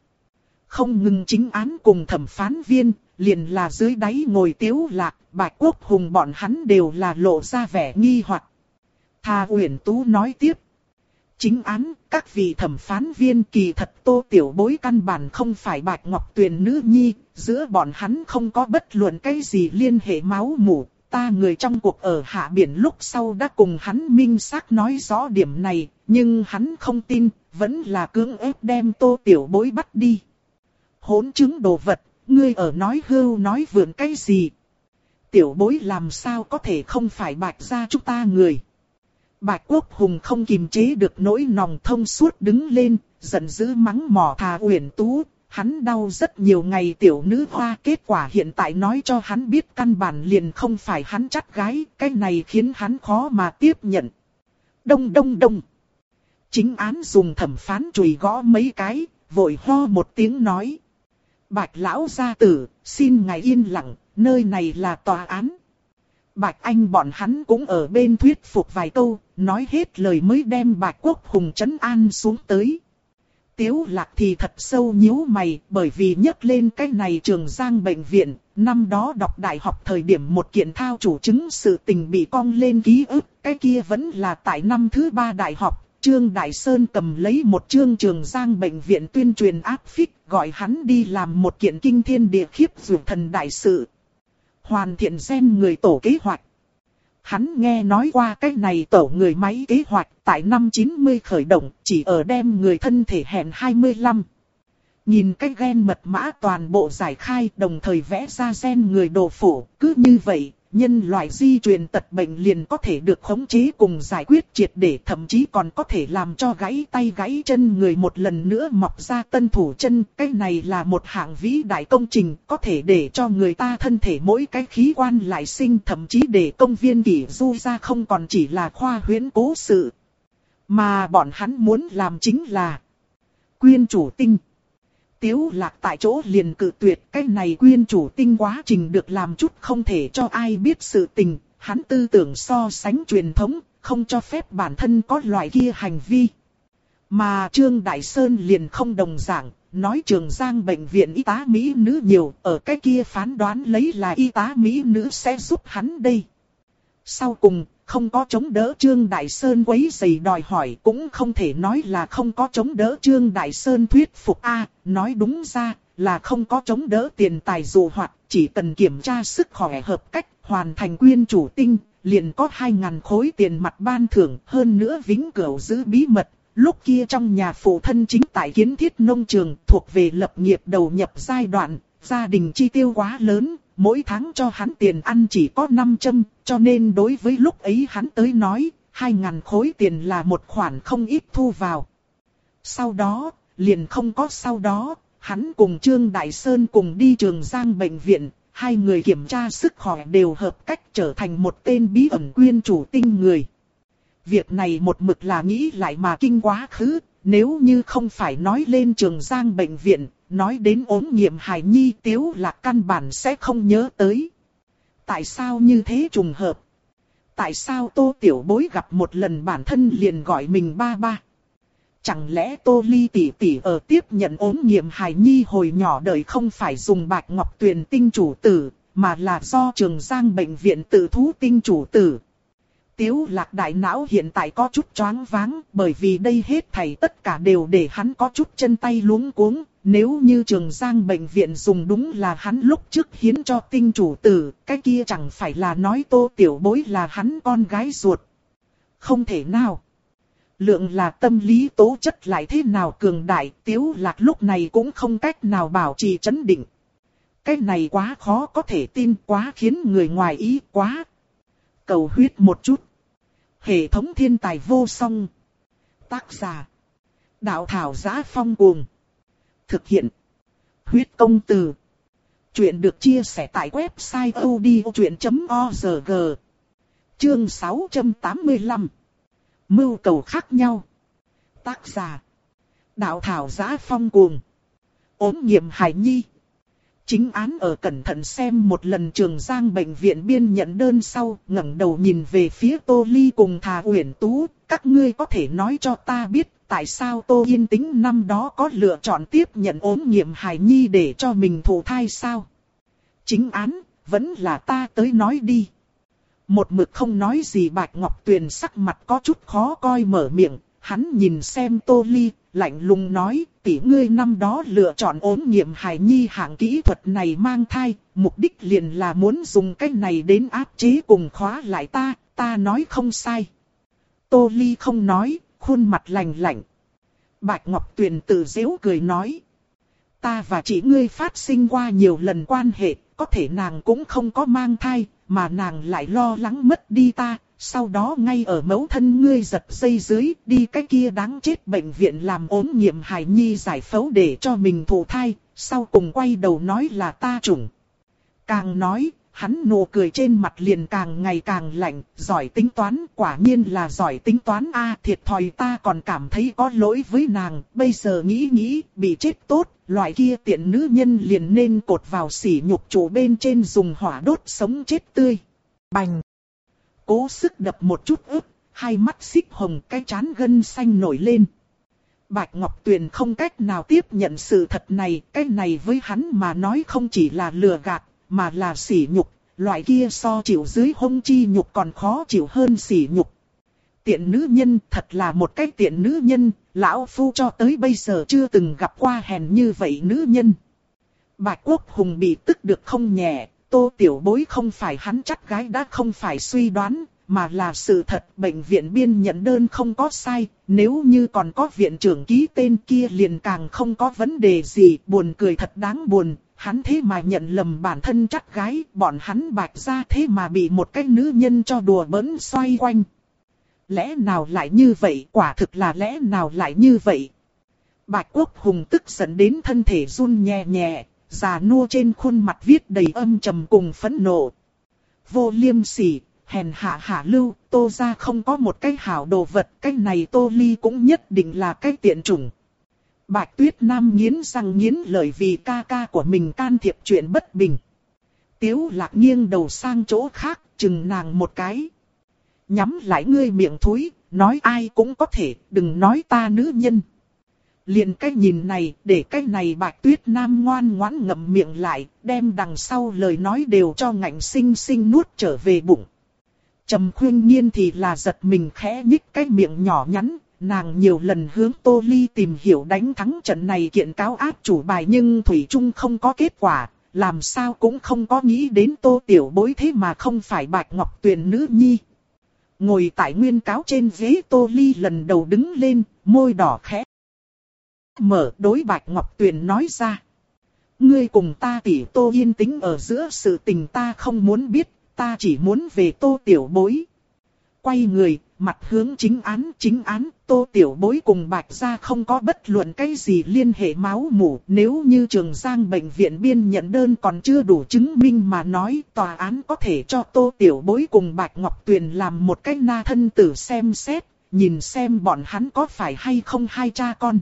Không ngừng chính án cùng thẩm phán viên, liền là dưới đáy ngồi tiếu lạc, bạch quốc hùng bọn hắn đều là lộ ra vẻ nghi hoặc. Thà Uyển Tú nói tiếp. Chính án, các vị thẩm phán viên kỳ thật tô tiểu bối căn bản không phải bạch ngọc tuyền nữ nhi, giữa bọn hắn không có bất luận cái gì liên hệ máu mủ. Ta người trong cuộc ở hạ biển lúc sau đã cùng hắn minh xác nói rõ điểm này, nhưng hắn không tin, vẫn là cưỡng ép đem tô tiểu bối bắt đi hỗn chứng đồ vật, ngươi ở nói hưu nói vượn cái gì? Tiểu bối làm sao có thể không phải bạch gia chúng ta người? Bạch Quốc Hùng không kìm chế được nỗi nòng thông suốt đứng lên, giận dữ mắng mỏ thà uyển tú. Hắn đau rất nhiều ngày tiểu nữ hoa kết quả hiện tại nói cho hắn biết căn bản liền không phải hắn chắc gái, cái này khiến hắn khó mà tiếp nhận. Đông đông đông. Chính án dùng thẩm phán chùi gõ mấy cái, vội ho một tiếng nói. Bạch lão gia tử, xin ngài yên lặng, nơi này là tòa án. Bạch Anh bọn hắn cũng ở bên thuyết phục vài câu, nói hết lời mới đem Bạch Quốc Hùng trấn an xuống tới. Tiếu lạc thì thật sâu nhíu mày, bởi vì nhắc lên cái này trường giang bệnh viện, năm đó đọc đại học thời điểm một kiện thao chủ chứng sự tình bị cong lên ký ức, cái kia vẫn là tại năm thứ ba đại học, Trương Đại Sơn cầm lấy một chương trường giang bệnh viện tuyên truyền áp phích, gọi hắn đi làm một kiện kinh thiên địa khiếp dù thần đại sự. Hoàn thiện gen người tổ kế hoạch. Hắn nghe nói qua cái này tổ người máy kế hoạch tại năm 90 khởi động, chỉ ở đem người thân thể hẹn 25. Nhìn cái gen mật mã toàn bộ giải khai đồng thời vẽ ra gen người đồ phủ, cứ như vậy, nhân loại di truyền tật bệnh liền có thể được khống chế cùng giải quyết triệt để, thậm chí còn có thể làm cho gãy tay gãy chân người một lần nữa mọc ra tân thủ chân. Cái này là một hạng vĩ đại công trình, có thể để cho người ta thân thể mỗi cái khí quan lại sinh, thậm chí để công viên kỷ du ra không còn chỉ là khoa huyễn cố sự. Mà bọn hắn muốn làm chính là quyên chủ tinh. Tiếu lạc tại chỗ liền cự tuyệt cái này quyên chủ tinh quá trình được làm chút không thể cho ai biết sự tình. Hắn tư tưởng so sánh truyền thống, không cho phép bản thân có loại kia hành vi. Mà Trương Đại Sơn liền không đồng dạng, nói trường giang bệnh viện y tá Mỹ nữ nhiều, ở cái kia phán đoán lấy là y tá Mỹ nữ sẽ giúp hắn đây. Sau cùng, không có chống đỡ Trương Đại Sơn quấy giày đòi hỏi cũng không thể nói là không có chống đỡ Trương Đại Sơn thuyết phục A, nói đúng ra là không có chống đỡ tiền tài dù hoạt, chỉ cần kiểm tra sức khỏe hợp cách, hoàn thành quyên chủ tinh, liền có 2.000 khối tiền mặt ban thưởng, hơn nữa vĩnh cửu giữ bí mật. Lúc kia trong nhà phụ thân chính tại kiến thiết nông trường thuộc về lập nghiệp đầu nhập giai đoạn, gia đình chi tiêu quá lớn, mỗi tháng cho hắn tiền ăn chỉ có 500, cho nên đối với lúc ấy hắn tới nói, 2.000 khối tiền là một khoản không ít thu vào. Sau đó, liền không có sau đó, hắn cùng Trương Đại Sơn cùng đi trường Giang Bệnh viện, hai người kiểm tra sức khỏe đều hợp cách trở thành một tên bí ẩn quyên chủ tinh người. Việc này một mực là nghĩ lại mà kinh quá khứ, nếu như không phải nói lên trường Giang Bệnh viện, nói đến ốm nghiệm hài nhi tiếu là căn bản sẽ không nhớ tới. Tại sao như thế trùng hợp? Tại sao tô tiểu bối gặp một lần bản thân liền gọi mình ba ba? Chẳng lẽ tô ly tỷ tỷ ở tiếp nhận ốm nghiệm hài nhi hồi nhỏ đời không phải dùng bạch ngọc tuyền tinh chủ tử, mà là do trường giang bệnh viện tự thú tinh chủ tử. Tiếu lạc đại não hiện tại có chút choáng váng, bởi vì đây hết thảy tất cả đều để hắn có chút chân tay luống cuống. Nếu như trường giang bệnh viện dùng đúng là hắn lúc trước hiến cho tinh chủ tử, cái kia chẳng phải là nói tô tiểu bối là hắn con gái ruột. Không thể nào. Lượng là tâm lý tố chất lại thế nào cường đại, tiếu lạc lúc này cũng không cách nào bảo trì chấn định. Cái này quá khó có thể tin, quá khiến người ngoài ý quá. Cầu huyết một chút. Hệ thống thiên tài vô song. Tác giả. Đạo thảo giá phong cuồng. Thực hiện. Huyết công từ. Chuyện được chia sẻ tại website odchuyện.org. Chương 685. Mưu cầu khác nhau. Tác giả. Đạo thảo giá phong cuồng. ốm nghiệm hải nhi. Chính án ở cẩn thận xem một lần trường giang bệnh viện biên nhận đơn sau, ngẩng đầu nhìn về phía Tô Ly cùng Thà Uyển Tú, các ngươi có thể nói cho ta biết tại sao Tô Yên Tĩnh năm đó có lựa chọn tiếp nhận ốm nghiệm hài nhi để cho mình thụ thai sao? Chính án, vẫn là ta tới nói đi. Một mực không nói gì Bạch Ngọc Tuyền sắc mặt có chút khó coi mở miệng, hắn nhìn xem Tô Ly, lạnh lùng nói, tỷ ngươi năm đó lựa chọn ốm nghiệm hài nhi hạng kỹ thuật này mang thai, mục đích liền là muốn dùng cách này đến áp chế cùng khóa lại ta, ta nói không sai. Tô Ly không nói, khuôn mặt lạnh lạnh. Bạch Ngọc Tuyền tự dễu cười nói. Ta và chị ngươi phát sinh qua nhiều lần quan hệ, có thể nàng cũng không có mang thai, mà nàng lại lo lắng mất đi ta, sau đó ngay ở mẫu thân ngươi giật dây dưới, đi cái kia đáng chết bệnh viện làm ốm nghiệm hài nhi giải phẫu để cho mình thụ thai, sau cùng quay đầu nói là ta trùng. Càng nói, hắn nụ cười trên mặt liền càng ngày càng lạnh, giỏi tính toán, quả nhiên là giỏi tính toán a thiệt thòi ta còn cảm thấy có lỗi với nàng, bây giờ nghĩ nghĩ, bị chết tốt, loại kia tiện nữ nhân liền nên cột vào sỉ nhục chỗ bên trên dùng hỏa đốt sống chết tươi. Bành! Cố sức đập một chút ức, hai mắt xích hồng cái chán gân xanh nổi lên. Bạch Ngọc Tuyền không cách nào tiếp nhận sự thật này, cái này với hắn mà nói không chỉ là lừa gạt, mà là sỉ nhục, loại kia so chịu dưới hông chi nhục còn khó chịu hơn sỉ nhục. Tiện nữ nhân thật là một cái tiện nữ nhân, lão phu cho tới bây giờ chưa từng gặp qua hèn như vậy nữ nhân. Bạch Quốc Hùng bị tức được không nhẹ, tô tiểu bối không phải hắn chắc gái đã không phải suy đoán, mà là sự thật. Bệnh viện biên nhận đơn không có sai, nếu như còn có viện trưởng ký tên kia liền càng không có vấn đề gì, buồn cười thật đáng buồn, hắn thế mà nhận lầm bản thân chắc gái, bọn hắn bạch ra thế mà bị một cái nữ nhân cho đùa bỡn xoay quanh. Lẽ nào lại như vậy, quả thực là lẽ nào lại như vậy? Bạch Quốc Hùng tức giận đến thân thể run nhẹ nhẹ, già nua trên khuôn mặt viết đầy âm trầm cùng phẫn nộ. Vô liêm sỉ, hèn hạ hạ lưu, tô ra không có một cái hảo đồ vật, cái này tô ly cũng nhất định là cái tiện chủng. Bạch Tuyết Nam nghiến răng nghiến lời vì ca ca của mình can thiệp chuyện bất bình. Tiếu lạc nghiêng đầu sang chỗ khác, chừng nàng một cái. Nhắm lại ngươi miệng thúi, nói ai cũng có thể, đừng nói ta nữ nhân. Liền cái nhìn này, để cái này bạch tuyết nam ngoan ngoãn ngậm miệng lại, đem đằng sau lời nói đều cho ngạnh sinh sinh nuốt trở về bụng. Trầm khuyên nhiên thì là giật mình khẽ nhích cái miệng nhỏ nhắn, nàng nhiều lần hướng Tô Ly tìm hiểu đánh thắng trận này kiện cáo áp chủ bài nhưng Thủy Trung không có kết quả, làm sao cũng không có nghĩ đến Tô Tiểu Bối thế mà không phải Bạch Ngọc Tuyền nữ nhi. Ngồi tại nguyên cáo trên ghế Tô Ly lần đầu đứng lên, môi đỏ khẽ. Mở đối Bạch Ngọc Tuyền nói ra. Ngươi cùng ta tỷ Tô yên tĩnh ở giữa sự tình ta không muốn biết, ta chỉ muốn về Tô Tiểu Bối. Quay người, mặt hướng chính án chính án, tô tiểu bối cùng bạch gia không có bất luận cái gì liên hệ máu mủ. Nếu như trường giang bệnh viện biên nhận đơn còn chưa đủ chứng minh mà nói tòa án có thể cho tô tiểu bối cùng bạch ngọc tuyền làm một cái na thân tử xem xét, nhìn xem bọn hắn có phải hay không hai cha con.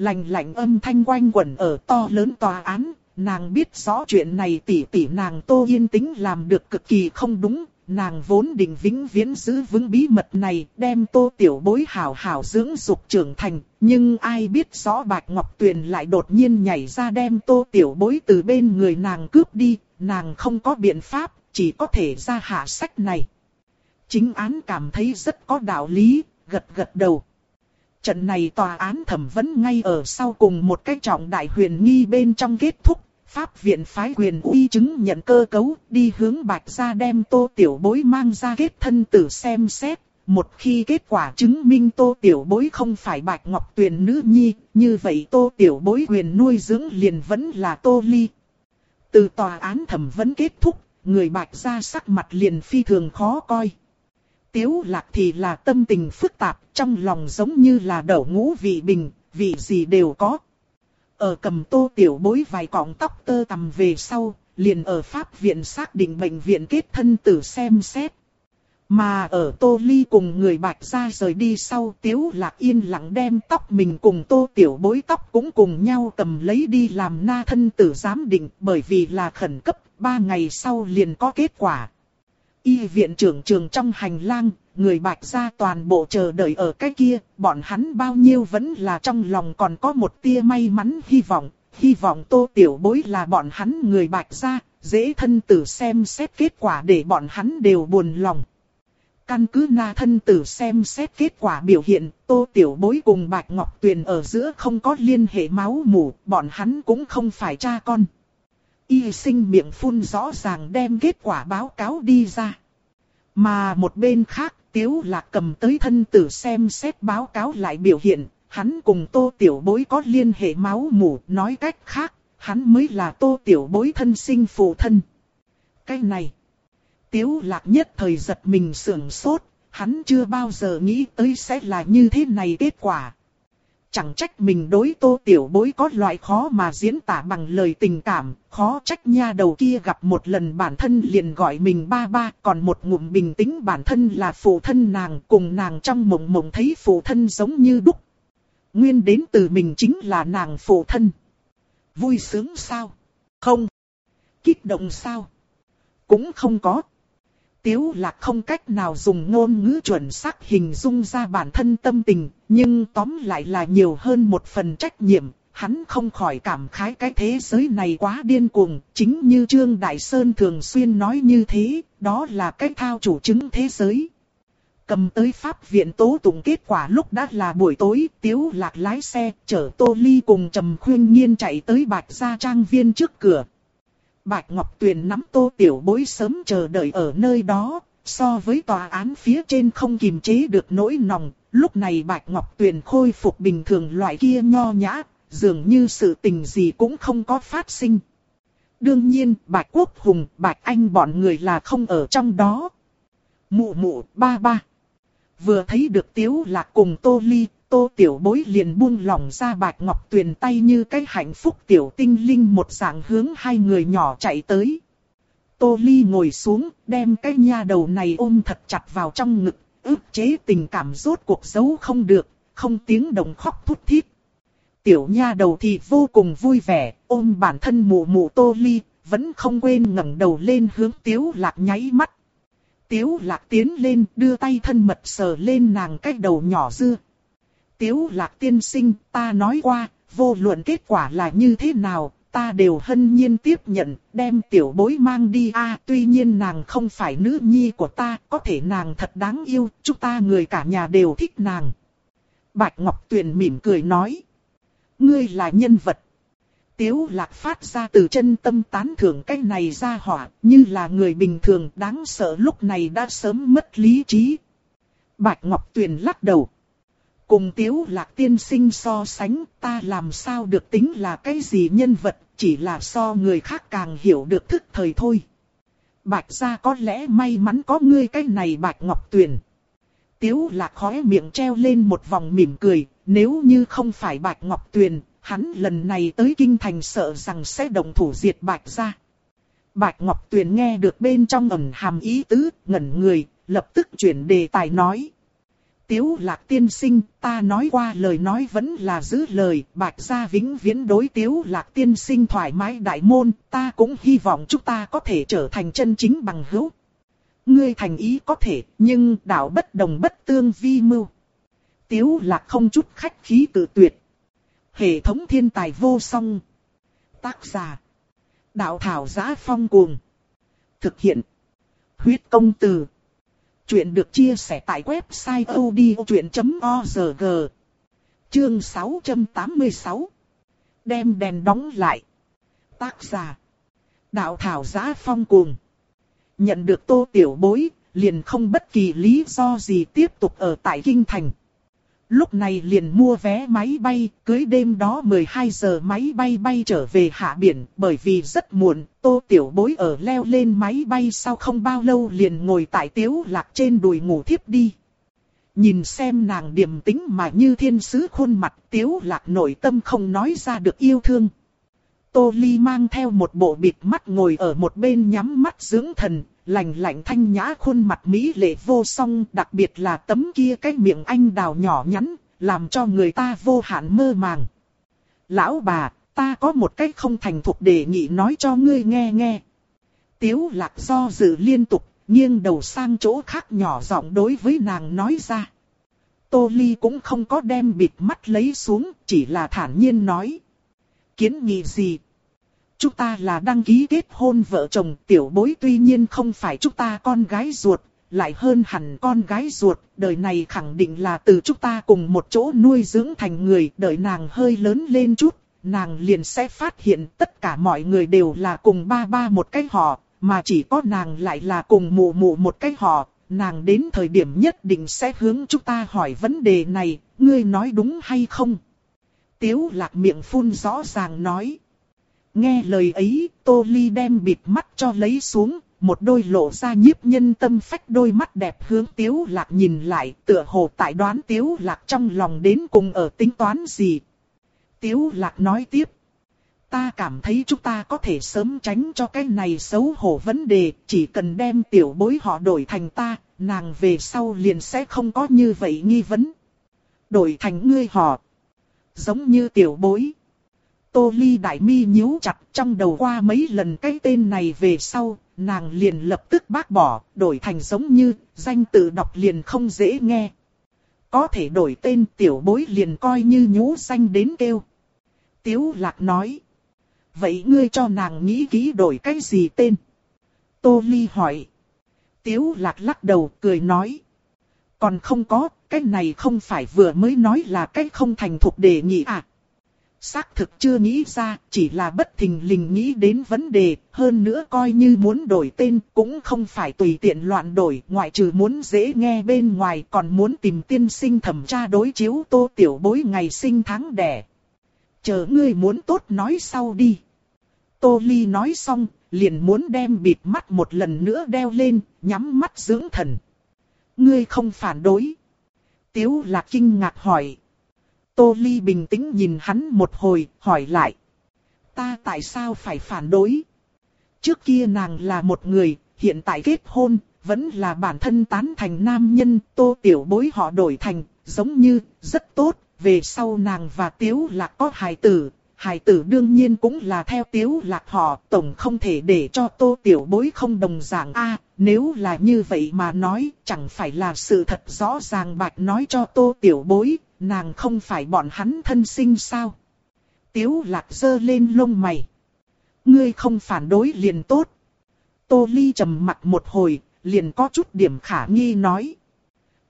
Lành lạnh âm thanh quanh quẩn ở to lớn tòa án, nàng biết rõ chuyện này tỷ tỷ nàng tô yên tĩnh làm được cực kỳ không đúng, nàng vốn định vĩnh viễn giữ vững bí mật này, đem tô tiểu bối hảo hảo dưỡng dục trưởng thành, nhưng ai biết rõ Bạch Ngọc Tuyền lại đột nhiên nhảy ra đem tô tiểu bối từ bên người nàng cướp đi, nàng không có biện pháp, chỉ có thể ra hạ sách này. Chính án cảm thấy rất có đạo lý, gật gật đầu. Trận này tòa án thẩm vấn ngay ở sau cùng một cái trọng đại huyền nghi bên trong kết thúc, Pháp viện phái quyền uy chứng nhận cơ cấu, đi hướng bạch gia đem tô tiểu bối mang ra kết thân tử xem xét. Một khi kết quả chứng minh tô tiểu bối không phải bạch ngọc tuyền nữ nhi, như vậy tô tiểu bối quyền nuôi dưỡng liền vẫn là tô ly. Từ tòa án thẩm vấn kết thúc, người bạch gia sắc mặt liền phi thường khó coi. Tiếu lạc thì là tâm tình phức tạp, trong lòng giống như là đậu ngũ vị bình, vị gì đều có, ở cầm tô tiểu bối vài cọng tóc tơ tầm về sau, liền ở Pháp viện xác định bệnh viện kết thân tử xem xét. Mà ở Tô Ly cùng người bạch ra rời đi sau Tiếu Lạc yên lặng đem tóc mình cùng Tô Tiểu bối tóc cũng cùng nhau cầm lấy đi làm na thân tử giám định bởi vì là khẩn cấp, ba ngày sau liền có kết quả. Y viện trưởng trường trong hành lang, người bạch gia toàn bộ chờ đợi ở cái kia, bọn hắn bao nhiêu vẫn là trong lòng còn có một tia may mắn hy vọng, hy vọng tô tiểu bối là bọn hắn người bạch gia, dễ thân tử xem xét kết quả để bọn hắn đều buồn lòng. Căn cứ na thân tử xem xét kết quả biểu hiện, tô tiểu bối cùng bạch ngọc tuyền ở giữa không có liên hệ máu mủ, bọn hắn cũng không phải cha con. Y sinh miệng phun rõ ràng đem kết quả báo cáo đi ra. Mà một bên khác, Tiếu Lạc cầm tới thân tử xem xét báo cáo lại biểu hiện, hắn cùng Tô Tiểu Bối có liên hệ máu mủ, nói cách khác, hắn mới là Tô Tiểu Bối thân sinh phụ thân. Cái này, Tiếu Lạc nhất thời giật mình sưởng sốt, hắn chưa bao giờ nghĩ tới sẽ là như thế này kết quả. Chẳng trách mình đối tô tiểu bối có loại khó mà diễn tả bằng lời tình cảm, khó trách nha đầu kia gặp một lần bản thân liền gọi mình ba ba, còn một ngụm bình tĩnh bản thân là phụ thân nàng, cùng nàng trong mộng mộng thấy phụ thân giống như đúc. Nguyên đến từ mình chính là nàng phụ thân. Vui sướng sao? Không. Kích động sao? Cũng không có. Tiếu lạc không cách nào dùng ngôn ngữ chuẩn xác hình dung ra bản thân tâm tình, nhưng tóm lại là nhiều hơn một phần trách nhiệm. Hắn không khỏi cảm khái cái thế giới này quá điên cuồng, chính như Trương Đại Sơn thường xuyên nói như thế, đó là cái thao chủ chứng thế giới. Cầm tới pháp viện tố tụng kết quả lúc đã là buổi tối, Tiếu Lạc lái xe, chở Tô Ly cùng Trầm Khuyên Nhiên chạy tới Bạch Gia Trang Viên trước cửa. Bạch Ngọc Tuyền nắm tô tiểu bối sớm chờ đợi ở nơi đó, so với tòa án phía trên không kiềm chế được nỗi nòng, lúc này Bạch Ngọc Tuyền khôi phục bình thường loại kia nho nhã, dường như sự tình gì cũng không có phát sinh. Đương nhiên, Bạch Quốc Hùng, Bạch Anh bọn người là không ở trong đó. Mụ mụ, ba ba. Vừa thấy được Tiếu Lạc cùng Tô Ly, tô tiểu bối liền buông lỏng ra bạch ngọc tuyền tay như cái hạnh phúc tiểu tinh linh một dạng hướng hai người nhỏ chạy tới. Tô ly ngồi xuống, đem cái nha đầu này ôm thật chặt vào trong ngực, ức chế tình cảm rốt cuộc giấu không được, không tiếng động khóc thút thít. Tiểu nha đầu thì vô cùng vui vẻ, ôm bản thân mụ mụ tô ly, vẫn không quên ngẩng đầu lên hướng tiếu lạc nháy mắt. Tiếu lạc tiến lên đưa tay thân mật sờ lên nàng cái đầu nhỏ dưa. Tiếu lạc tiên sinh ta nói qua, vô luận kết quả là như thế nào, ta đều hân nhiên tiếp nhận, đem tiểu bối mang đi a. tuy nhiên nàng không phải nữ nhi của ta, có thể nàng thật đáng yêu, chúng ta người cả nhà đều thích nàng. Bạch Ngọc Tuyền mỉm cười nói. Ngươi là nhân vật. Tiếu lạc phát ra từ chân tâm tán thưởng cái này ra hỏa, như là người bình thường đáng sợ lúc này đã sớm mất lý trí. Bạch Ngọc Tuyền lắc đầu. Cùng tiếu lạc tiên sinh so sánh ta làm sao được tính là cái gì nhân vật, chỉ là so người khác càng hiểu được thức thời thôi. Bạch gia có lẽ may mắn có ngươi cái này Bạch Ngọc Tuyền. Tiếu lạc khóe miệng treo lên một vòng mỉm cười, nếu như không phải Bạch Ngọc Tuyền, hắn lần này tới kinh thành sợ rằng sẽ đồng thủ diệt Bạch gia. Bạch Ngọc Tuyền nghe được bên trong ẩn hàm ý tứ, ngẩn người, lập tức chuyển đề tài nói. Tiếu lạc tiên sinh, ta nói qua lời nói vẫn là giữ lời, bạch gia vĩnh viễn đối tiếu lạc tiên sinh thoải mái đại môn, ta cũng hy vọng chúng ta có thể trở thành chân chính bằng hữu. Ngươi thành ý có thể, nhưng đạo bất đồng bất tương vi mưu. Tiếu lạc không chút khách khí tự tuyệt. Hệ thống thiên tài vô song. Tác giả. Đạo thảo giá phong cuồng. Thực hiện. Huyết công từ. Chuyện được chia sẻ tại website odchuyện.org Chương 686 Đem đèn đóng lại. Tác giả. Đạo thảo giá phong cuồng. Nhận được tô tiểu bối, liền không bất kỳ lý do gì tiếp tục ở tại Kinh Thành. Lúc này liền mua vé máy bay, cưới đêm đó 12 giờ máy bay bay trở về hạ biển, bởi vì rất muộn, tô tiểu bối ở leo lên máy bay sau không bao lâu liền ngồi tại tiếu lạc trên đùi ngủ thiếp đi. Nhìn xem nàng điềm tĩnh mà như thiên sứ khuôn mặt tiếu lạc nội tâm không nói ra được yêu thương. Tô Ly mang theo một bộ bịt mắt ngồi ở một bên nhắm mắt dưỡng thần, lành lạnh thanh nhã khuôn mặt mỹ lệ vô song, đặc biệt là tấm kia cái miệng anh đào nhỏ nhắn, làm cho người ta vô hạn mơ màng. Lão bà, ta có một cách không thành thục đề nghị nói cho ngươi nghe nghe. Tiếu lạc do dự liên tục, nghiêng đầu sang chỗ khác nhỏ giọng đối với nàng nói ra. Tô Ly cũng không có đem bịt mắt lấy xuống, chỉ là thản nhiên nói. Kiến nghị gì? Chúng ta là đăng ký kết hôn vợ chồng tiểu bối tuy nhiên không phải chúng ta con gái ruột, lại hơn hẳn con gái ruột, đời này khẳng định là từ chúng ta cùng một chỗ nuôi dưỡng thành người, đời nàng hơi lớn lên chút, nàng liền sẽ phát hiện tất cả mọi người đều là cùng ba ba một cái họ, mà chỉ có nàng lại là cùng mụ mụ một cái họ, nàng đến thời điểm nhất định sẽ hướng chúng ta hỏi vấn đề này, ngươi nói đúng hay không? Tiếu lạc miệng phun rõ ràng nói. Nghe lời ấy, Tô Ly đem bịt mắt cho lấy xuống, một đôi lộ ra nhiếp nhân tâm phách đôi mắt đẹp hướng Tiếu Lạc nhìn lại, tựa hồ tại đoán Tiếu Lạc trong lòng đến cùng ở tính toán gì. Tiếu Lạc nói tiếp. Ta cảm thấy chúng ta có thể sớm tránh cho cái này xấu hổ vấn đề, chỉ cần đem tiểu bối họ đổi thành ta, nàng về sau liền sẽ không có như vậy nghi vấn. Đổi thành ngươi họ. Giống như tiểu bối. Tô Ly đại mi nhíu chặt trong đầu qua mấy lần cái tên này về sau, nàng liền lập tức bác bỏ, đổi thành giống như, danh tự đọc liền không dễ nghe. Có thể đổi tên tiểu bối liền coi như nhũ danh đến kêu. Tiếu lạc nói. Vậy ngươi cho nàng nghĩ kỹ đổi cái gì tên? Tô Ly hỏi. Tiếu lạc lắc đầu cười nói. Còn không có, cái này không phải vừa mới nói là cái không thành thục đề nghị à? Xác thực chưa nghĩ ra, chỉ là bất thình lình nghĩ đến vấn đề, hơn nữa coi như muốn đổi tên cũng không phải tùy tiện loạn đổi, ngoại trừ muốn dễ nghe bên ngoài còn muốn tìm tiên sinh thẩm tra đối chiếu tô tiểu bối ngày sinh tháng đẻ. Chờ ngươi muốn tốt nói sau đi. Tô Ly nói xong, liền muốn đem bịt mắt một lần nữa đeo lên, nhắm mắt dưỡng thần. Ngươi không phản đối. Tiếu lạc kinh ngạc hỏi. Tô Ly bình tĩnh nhìn hắn một hồi, hỏi lại. Ta tại sao phải phản đối? Trước kia nàng là một người, hiện tại kết hôn, vẫn là bản thân tán thành nam nhân, tô tiểu bối họ đổi thành, giống như, rất tốt, về sau nàng và tiếu là có hài tử. Hài tử đương nhiên cũng là theo tiếu lạc họ, tổng không thể để cho tô tiểu bối không đồng dạng a nếu là như vậy mà nói, chẳng phải là sự thật rõ ràng bạch nói cho tô tiểu bối, nàng không phải bọn hắn thân sinh sao. Tiếu lạc giơ lên lông mày. Ngươi không phản đối liền tốt. Tô Ly trầm mặt một hồi, liền có chút điểm khả nghi nói.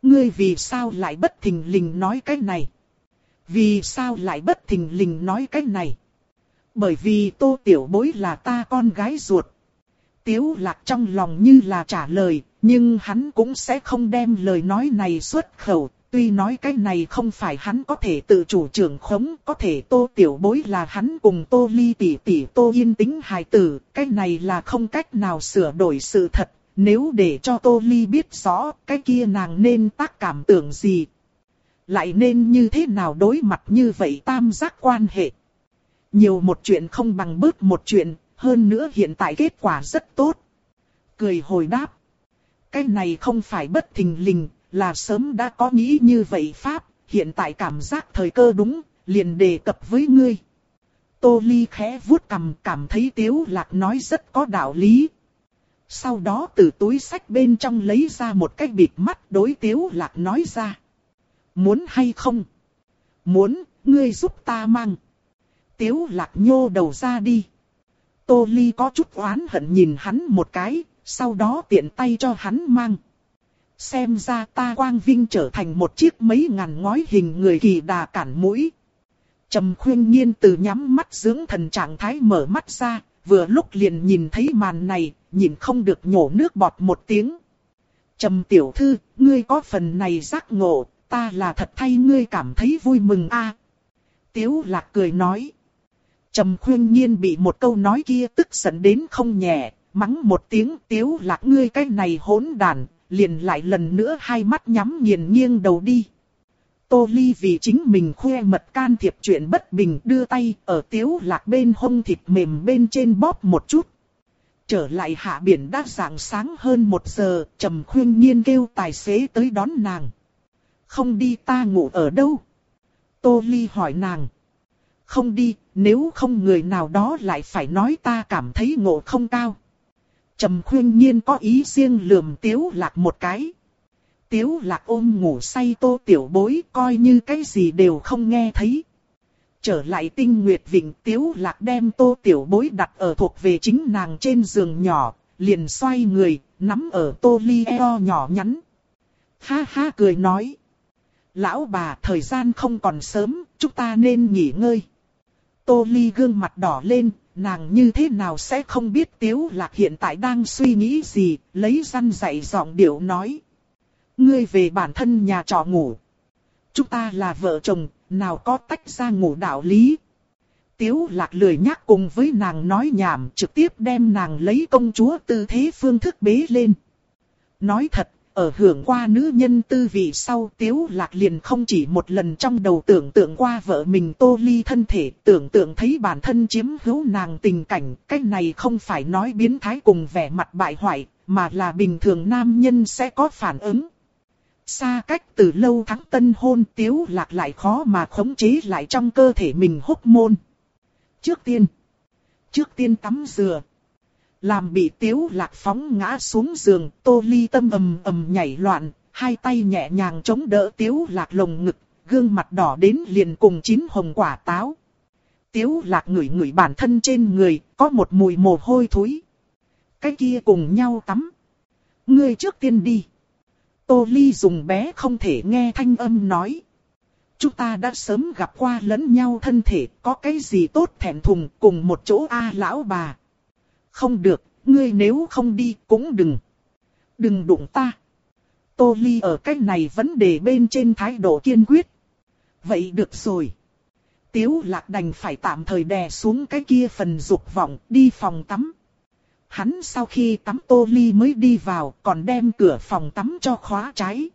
Ngươi vì sao lại bất thình lình nói cái này? Vì sao lại bất thình lình nói cái này? Bởi vì tô tiểu bối là ta con gái ruột. Tiếu lạc trong lòng như là trả lời, nhưng hắn cũng sẽ không đem lời nói này xuất khẩu. Tuy nói cái này không phải hắn có thể tự chủ trưởng khống, có thể tô tiểu bối là hắn cùng tô ly tỷ tỷ tô yên tĩnh hài tử, cái này là không cách nào sửa đổi sự thật. Nếu để cho tô ly biết rõ, cái kia nàng nên tác cảm tưởng gì, lại nên như thế nào đối mặt như vậy tam giác quan hệ. Nhiều một chuyện không bằng bớt một chuyện, hơn nữa hiện tại kết quả rất tốt. Cười hồi đáp. Cái này không phải bất thình lình, là sớm đã có nghĩ như vậy Pháp, hiện tại cảm giác thời cơ đúng, liền đề cập với ngươi. Tô Ly khẽ vuốt cầm cảm thấy Tiếu Lạc nói rất có đạo lý. Sau đó từ túi sách bên trong lấy ra một cái bịt mắt đối Tiếu Lạc nói ra. Muốn hay không? Muốn, ngươi giúp ta mang. Tiếu lạc nhô đầu ra đi. Tô Ly có chút oán hận nhìn hắn một cái, sau đó tiện tay cho hắn mang. Xem ra ta quang vinh trở thành một chiếc mấy ngàn ngói hình người kỳ đà cản mũi. Trầm khuyên nhiên từ nhắm mắt dưỡng thần trạng thái mở mắt ra, vừa lúc liền nhìn thấy màn này, nhìn không được nhổ nước bọt một tiếng. Trầm tiểu thư, ngươi có phần này giác ngộ, ta là thật thay ngươi cảm thấy vui mừng a. Tiếu lạc cười nói. Trầm khuyên nhiên bị một câu nói kia tức giận đến không nhẹ, mắng một tiếng tiếu lạc ngươi cái này hỗn đàn, liền lại lần nữa hai mắt nhắm nghiền nghiêng đầu đi. Tô Ly vì chính mình khoe mật can thiệp chuyện bất bình đưa tay ở tiếu lạc bên hông thịt mềm bên trên bóp một chút. Trở lại hạ biển đã rạng sáng hơn một giờ, trầm khuyên nhiên kêu tài xế tới đón nàng. Không đi ta ngủ ở đâu? Tô Ly hỏi nàng. Không đi, nếu không người nào đó lại phải nói ta cảm thấy ngộ không cao. Trầm khuyên nhiên có ý riêng lườm tiếu lạc một cái. Tiếu lạc ôm ngủ say tô tiểu bối coi như cái gì đều không nghe thấy. Trở lại tinh nguyệt vịnh tiếu lạc đem tô tiểu bối đặt ở thuộc về chính nàng trên giường nhỏ, liền xoay người, nắm ở tô ly eo nhỏ nhắn. Ha ha cười nói. Lão bà thời gian không còn sớm, chúng ta nên nghỉ ngơi. Tô Ly gương mặt đỏ lên, nàng như thế nào sẽ không biết Tiếu Lạc hiện tại đang suy nghĩ gì, lấy răn dạy giọng điệu nói. Ngươi về bản thân nhà trọ ngủ. Chúng ta là vợ chồng, nào có tách ra ngủ đạo lý. Tiếu Lạc lười nhắc cùng với nàng nói nhảm trực tiếp đem nàng lấy công chúa tư thế phương thức bế lên. Nói thật, ở hưởng qua nữ nhân tư vị sau tiếu lạc liền không chỉ một lần trong đầu tưởng tượng qua vợ mình tô ly thân thể, tưởng tượng thấy bản thân chiếm hữu nàng tình cảnh, cách này không phải nói biến thái cùng vẻ mặt bại hoại, mà là bình thường nam nhân sẽ có phản ứng. Xa cách từ lâu tháng tân hôn tiếu lạc lại khó mà khống chế lại trong cơ thể mình hốc môn. Trước tiên, trước tiên tắm rửa. Làm bị tiếu lạc phóng ngã xuống giường, tô ly tâm ầm ầm nhảy loạn, hai tay nhẹ nhàng chống đỡ tiếu lạc lồng ngực, gương mặt đỏ đến liền cùng chín hồng quả táo. Tiếu lạc ngửi ngửi bản thân trên người, có một mùi mồ hôi thối. Cái kia cùng nhau tắm. Ngươi trước tiên đi. Tô Ly dùng bé không thể nghe thanh âm nói. Chúng ta đã sớm gặp qua lẫn nhau thân thể, có cái gì tốt thẹn thùng cùng một chỗ a lão bà. Không được, ngươi nếu không đi cũng đừng. Đừng đụng ta. Tô Ly ở cách này vấn đề bên trên thái độ kiên quyết. Vậy được rồi. Tiếu lạc đành phải tạm thời đè xuống cái kia phần dục vọng đi phòng tắm. Hắn sau khi tắm Tô Ly mới đi vào còn đem cửa phòng tắm cho khóa trái.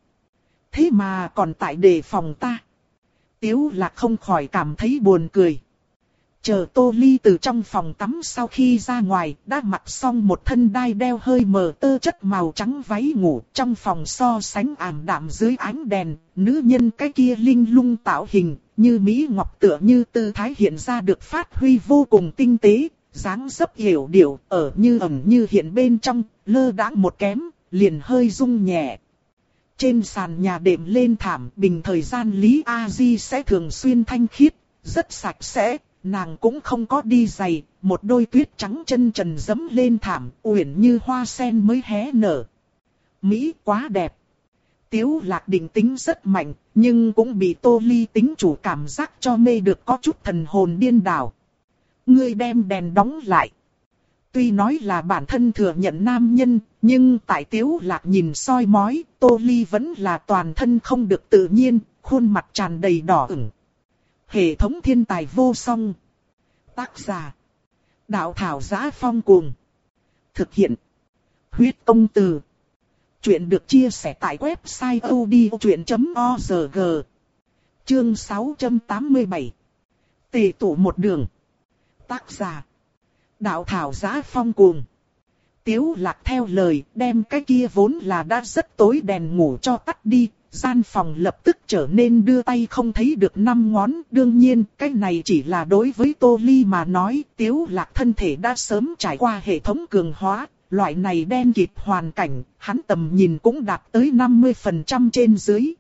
Thế mà còn tại đề phòng ta. Tiếu lạc không khỏi cảm thấy buồn cười. Chờ Tô Ly từ trong phòng tắm sau khi ra ngoài, đã mặc xong một thân đai đeo hơi mờ tơ chất màu trắng váy ngủ, trong phòng so sánh ảm đạm dưới ánh đèn, nữ nhân cái kia linh lung tạo hình, như Mỹ Ngọc tựa như tư thái hiện ra được phát huy vô cùng tinh tế, dáng dấp hiểu điệu, ở như ẩn như hiện bên trong, lơ đãng một kém, liền hơi rung nhẹ. Trên sàn nhà đệm lên thảm, bình thời gian Lý A Di sẽ thường xuyên thanh khiết, rất sạch sẽ, nàng cũng không có đi giày, một đôi tuyết trắng chân trần dẫm lên thảm, uyển như hoa sen mới hé nở. Mỹ quá đẹp. Tiếu lạc định tính rất mạnh, nhưng cũng bị tô ly tính chủ cảm giác cho mê được có chút thần hồn điên đảo. Ngươi đem đèn đóng lại. Tuy nói là bản thân thừa nhận nam nhân, nhưng tại tiếu lạc nhìn soi mói, tô ly vẫn là toàn thân không được tự nhiên, khuôn mặt tràn đầy đỏ ửng. Hệ thống thiên tài vô song. Tác giả. Đạo thảo giá phong cuồng. Thực hiện. Huyết công từ. Chuyện được chia sẻ tại website odchuyện.org. Chương 687. Tề tụ một đường. Tác giả. Đạo thảo giá phong cuồng. Tiếu lạc theo lời đem cái kia vốn là đã rất tối đèn ngủ cho tắt đi, gian phòng lập tức trở nên đưa tay không thấy được năm ngón. Đương nhiên, cái này chỉ là đối với Tô Ly mà nói, tiếu lạc thân thể đã sớm trải qua hệ thống cường hóa. Loại này đen kịp hoàn cảnh, hắn tầm nhìn cũng đạt tới 50% trên dưới.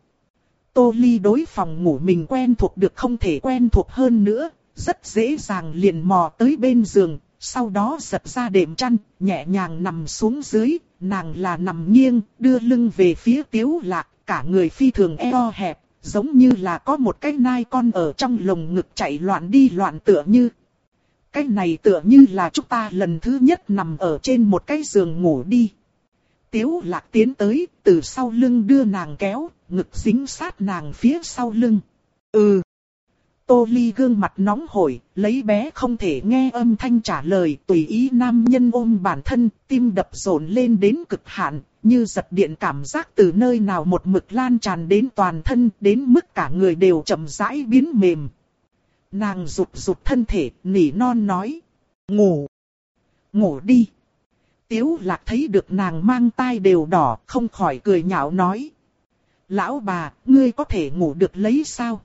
Tô Ly đối phòng ngủ mình quen thuộc được không thể quen thuộc hơn nữa, rất dễ dàng liền mò tới bên giường, sau đó giật ra đệm chăn, nhẹ nhàng nằm xuống dưới, nàng là nằm nghiêng, đưa lưng về phía tiếu lạc, cả người phi thường eo hẹp, giống như là có một cái nai con ở trong lồng ngực chạy loạn đi loạn tựa như. Cái này tựa như là chúng ta lần thứ nhất nằm ở trên một cái giường ngủ đi. Tiếu lạc tiến tới, từ sau lưng đưa nàng kéo, ngực dính sát nàng phía sau lưng. Ừ. Tô Ly gương mặt nóng hổi, lấy bé không thể nghe âm thanh trả lời, tùy ý nam nhân ôm bản thân, tim đập rộn lên đến cực hạn, như giật điện cảm giác từ nơi nào một mực lan tràn đến toàn thân, đến mức cả người đều chậm rãi biến mềm. Nàng rụt rụt thân thể, nỉ non nói, ngủ, ngủ đi. Tiếu lạc thấy được nàng mang tai đều đỏ, không khỏi cười nhạo nói. Lão bà, ngươi có thể ngủ được lấy sao?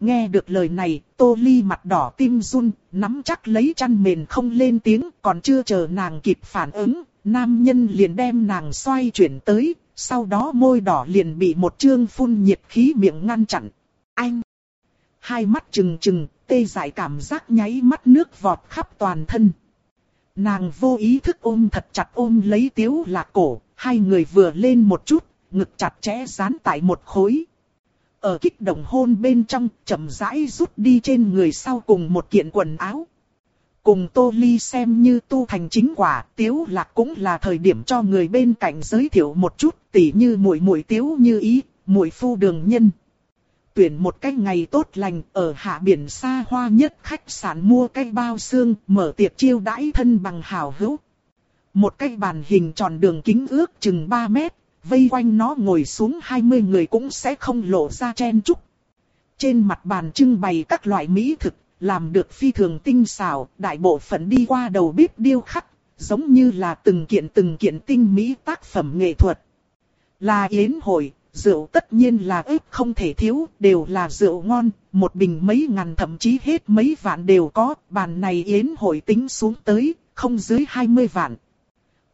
Nghe được lời này, tô ly mặt đỏ tim run, nắm chắc lấy chăn mền không lên tiếng, còn chưa chờ nàng kịp phản ứng, nam nhân liền đem nàng xoay chuyển tới, sau đó môi đỏ liền bị một chương phun nhiệt khí miệng ngăn chặn. Anh! Hai mắt trừng trừng, tê dại cảm giác nháy mắt nước vọt khắp toàn thân. Nàng vô ý thức ôm thật chặt ôm lấy tiếu lạc cổ, hai người vừa lên một chút, ngực chặt chẽ dán tại một khối. Ở kích động hôn bên trong, chậm rãi rút đi trên người sau cùng một kiện quần áo. Cùng Tô Ly xem như tu thành chính quả, Tiếu Lạc cũng là thời điểm cho người bên cạnh giới thiệu một chút, tỉ như muội muội Tiếu như ý, muội phu đường nhân. Tuyển một cái ngày tốt lành, ở hạ biển xa hoa nhất khách sạn mua cây bao xương, mở tiệc chiêu đãi thân bằng hào hữu. Một cái bàn hình tròn đường kính ước chừng 3 mét, vây quanh nó ngồi xuống 20 người cũng sẽ không lộ ra chen chúc. Trên mặt bàn trưng bày các loại mỹ thực, làm được phi thường tinh xảo, đại bộ phận đi qua đầu bếp điêu khắc, giống như là từng kiện từng kiện tinh mỹ tác phẩm nghệ thuật. Là yến hội, rượu tất nhiên là ếp không thể thiếu, đều là rượu ngon, một bình mấy ngàn thậm chí hết mấy vạn đều có, bàn này yến hội tính xuống tới, không dưới 20 vạn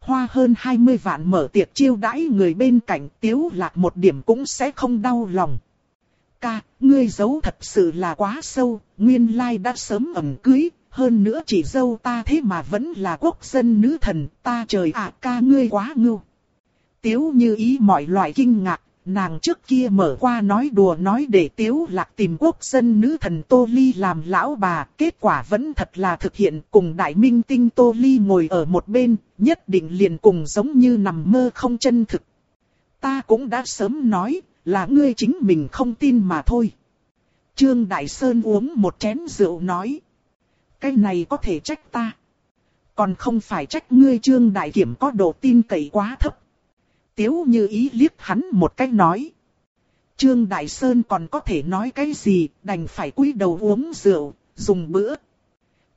hoa hơn 20 vạn mở tiệc chiêu đãi người bên cạnh tiếu lạc một điểm cũng sẽ không đau lòng. Ca, ngươi giấu thật sự là quá sâu, nguyên lai đã sớm ẩm cưới, hơn nữa chỉ dâu ta thế mà vẫn là quốc dân nữ thần, ta trời ạ ca ngươi quá ngưu. Tiếu như ý mọi loại kinh ngạc, nàng trước kia mở qua nói đùa nói để tiếu lạc tìm quốc dân nữ thần Tô Ly làm lão bà, kết quả vẫn thật là thực hiện cùng đại minh tinh Tô Ly ngồi ở một bên, nhất định liền cùng giống như nằm mơ không chân thực. Ta cũng đã sớm nói, là ngươi chính mình không tin mà thôi. Trương Đại Sơn uống một chén rượu nói. Cái này có thể trách ta. Còn không phải trách ngươi Trương Đại Kiểm có độ tin cậy quá thấp. Tiếu như ý liếc hắn một cách nói. Trương Đại Sơn còn có thể nói cái gì, đành phải cúi đầu uống rượu, dùng bữa.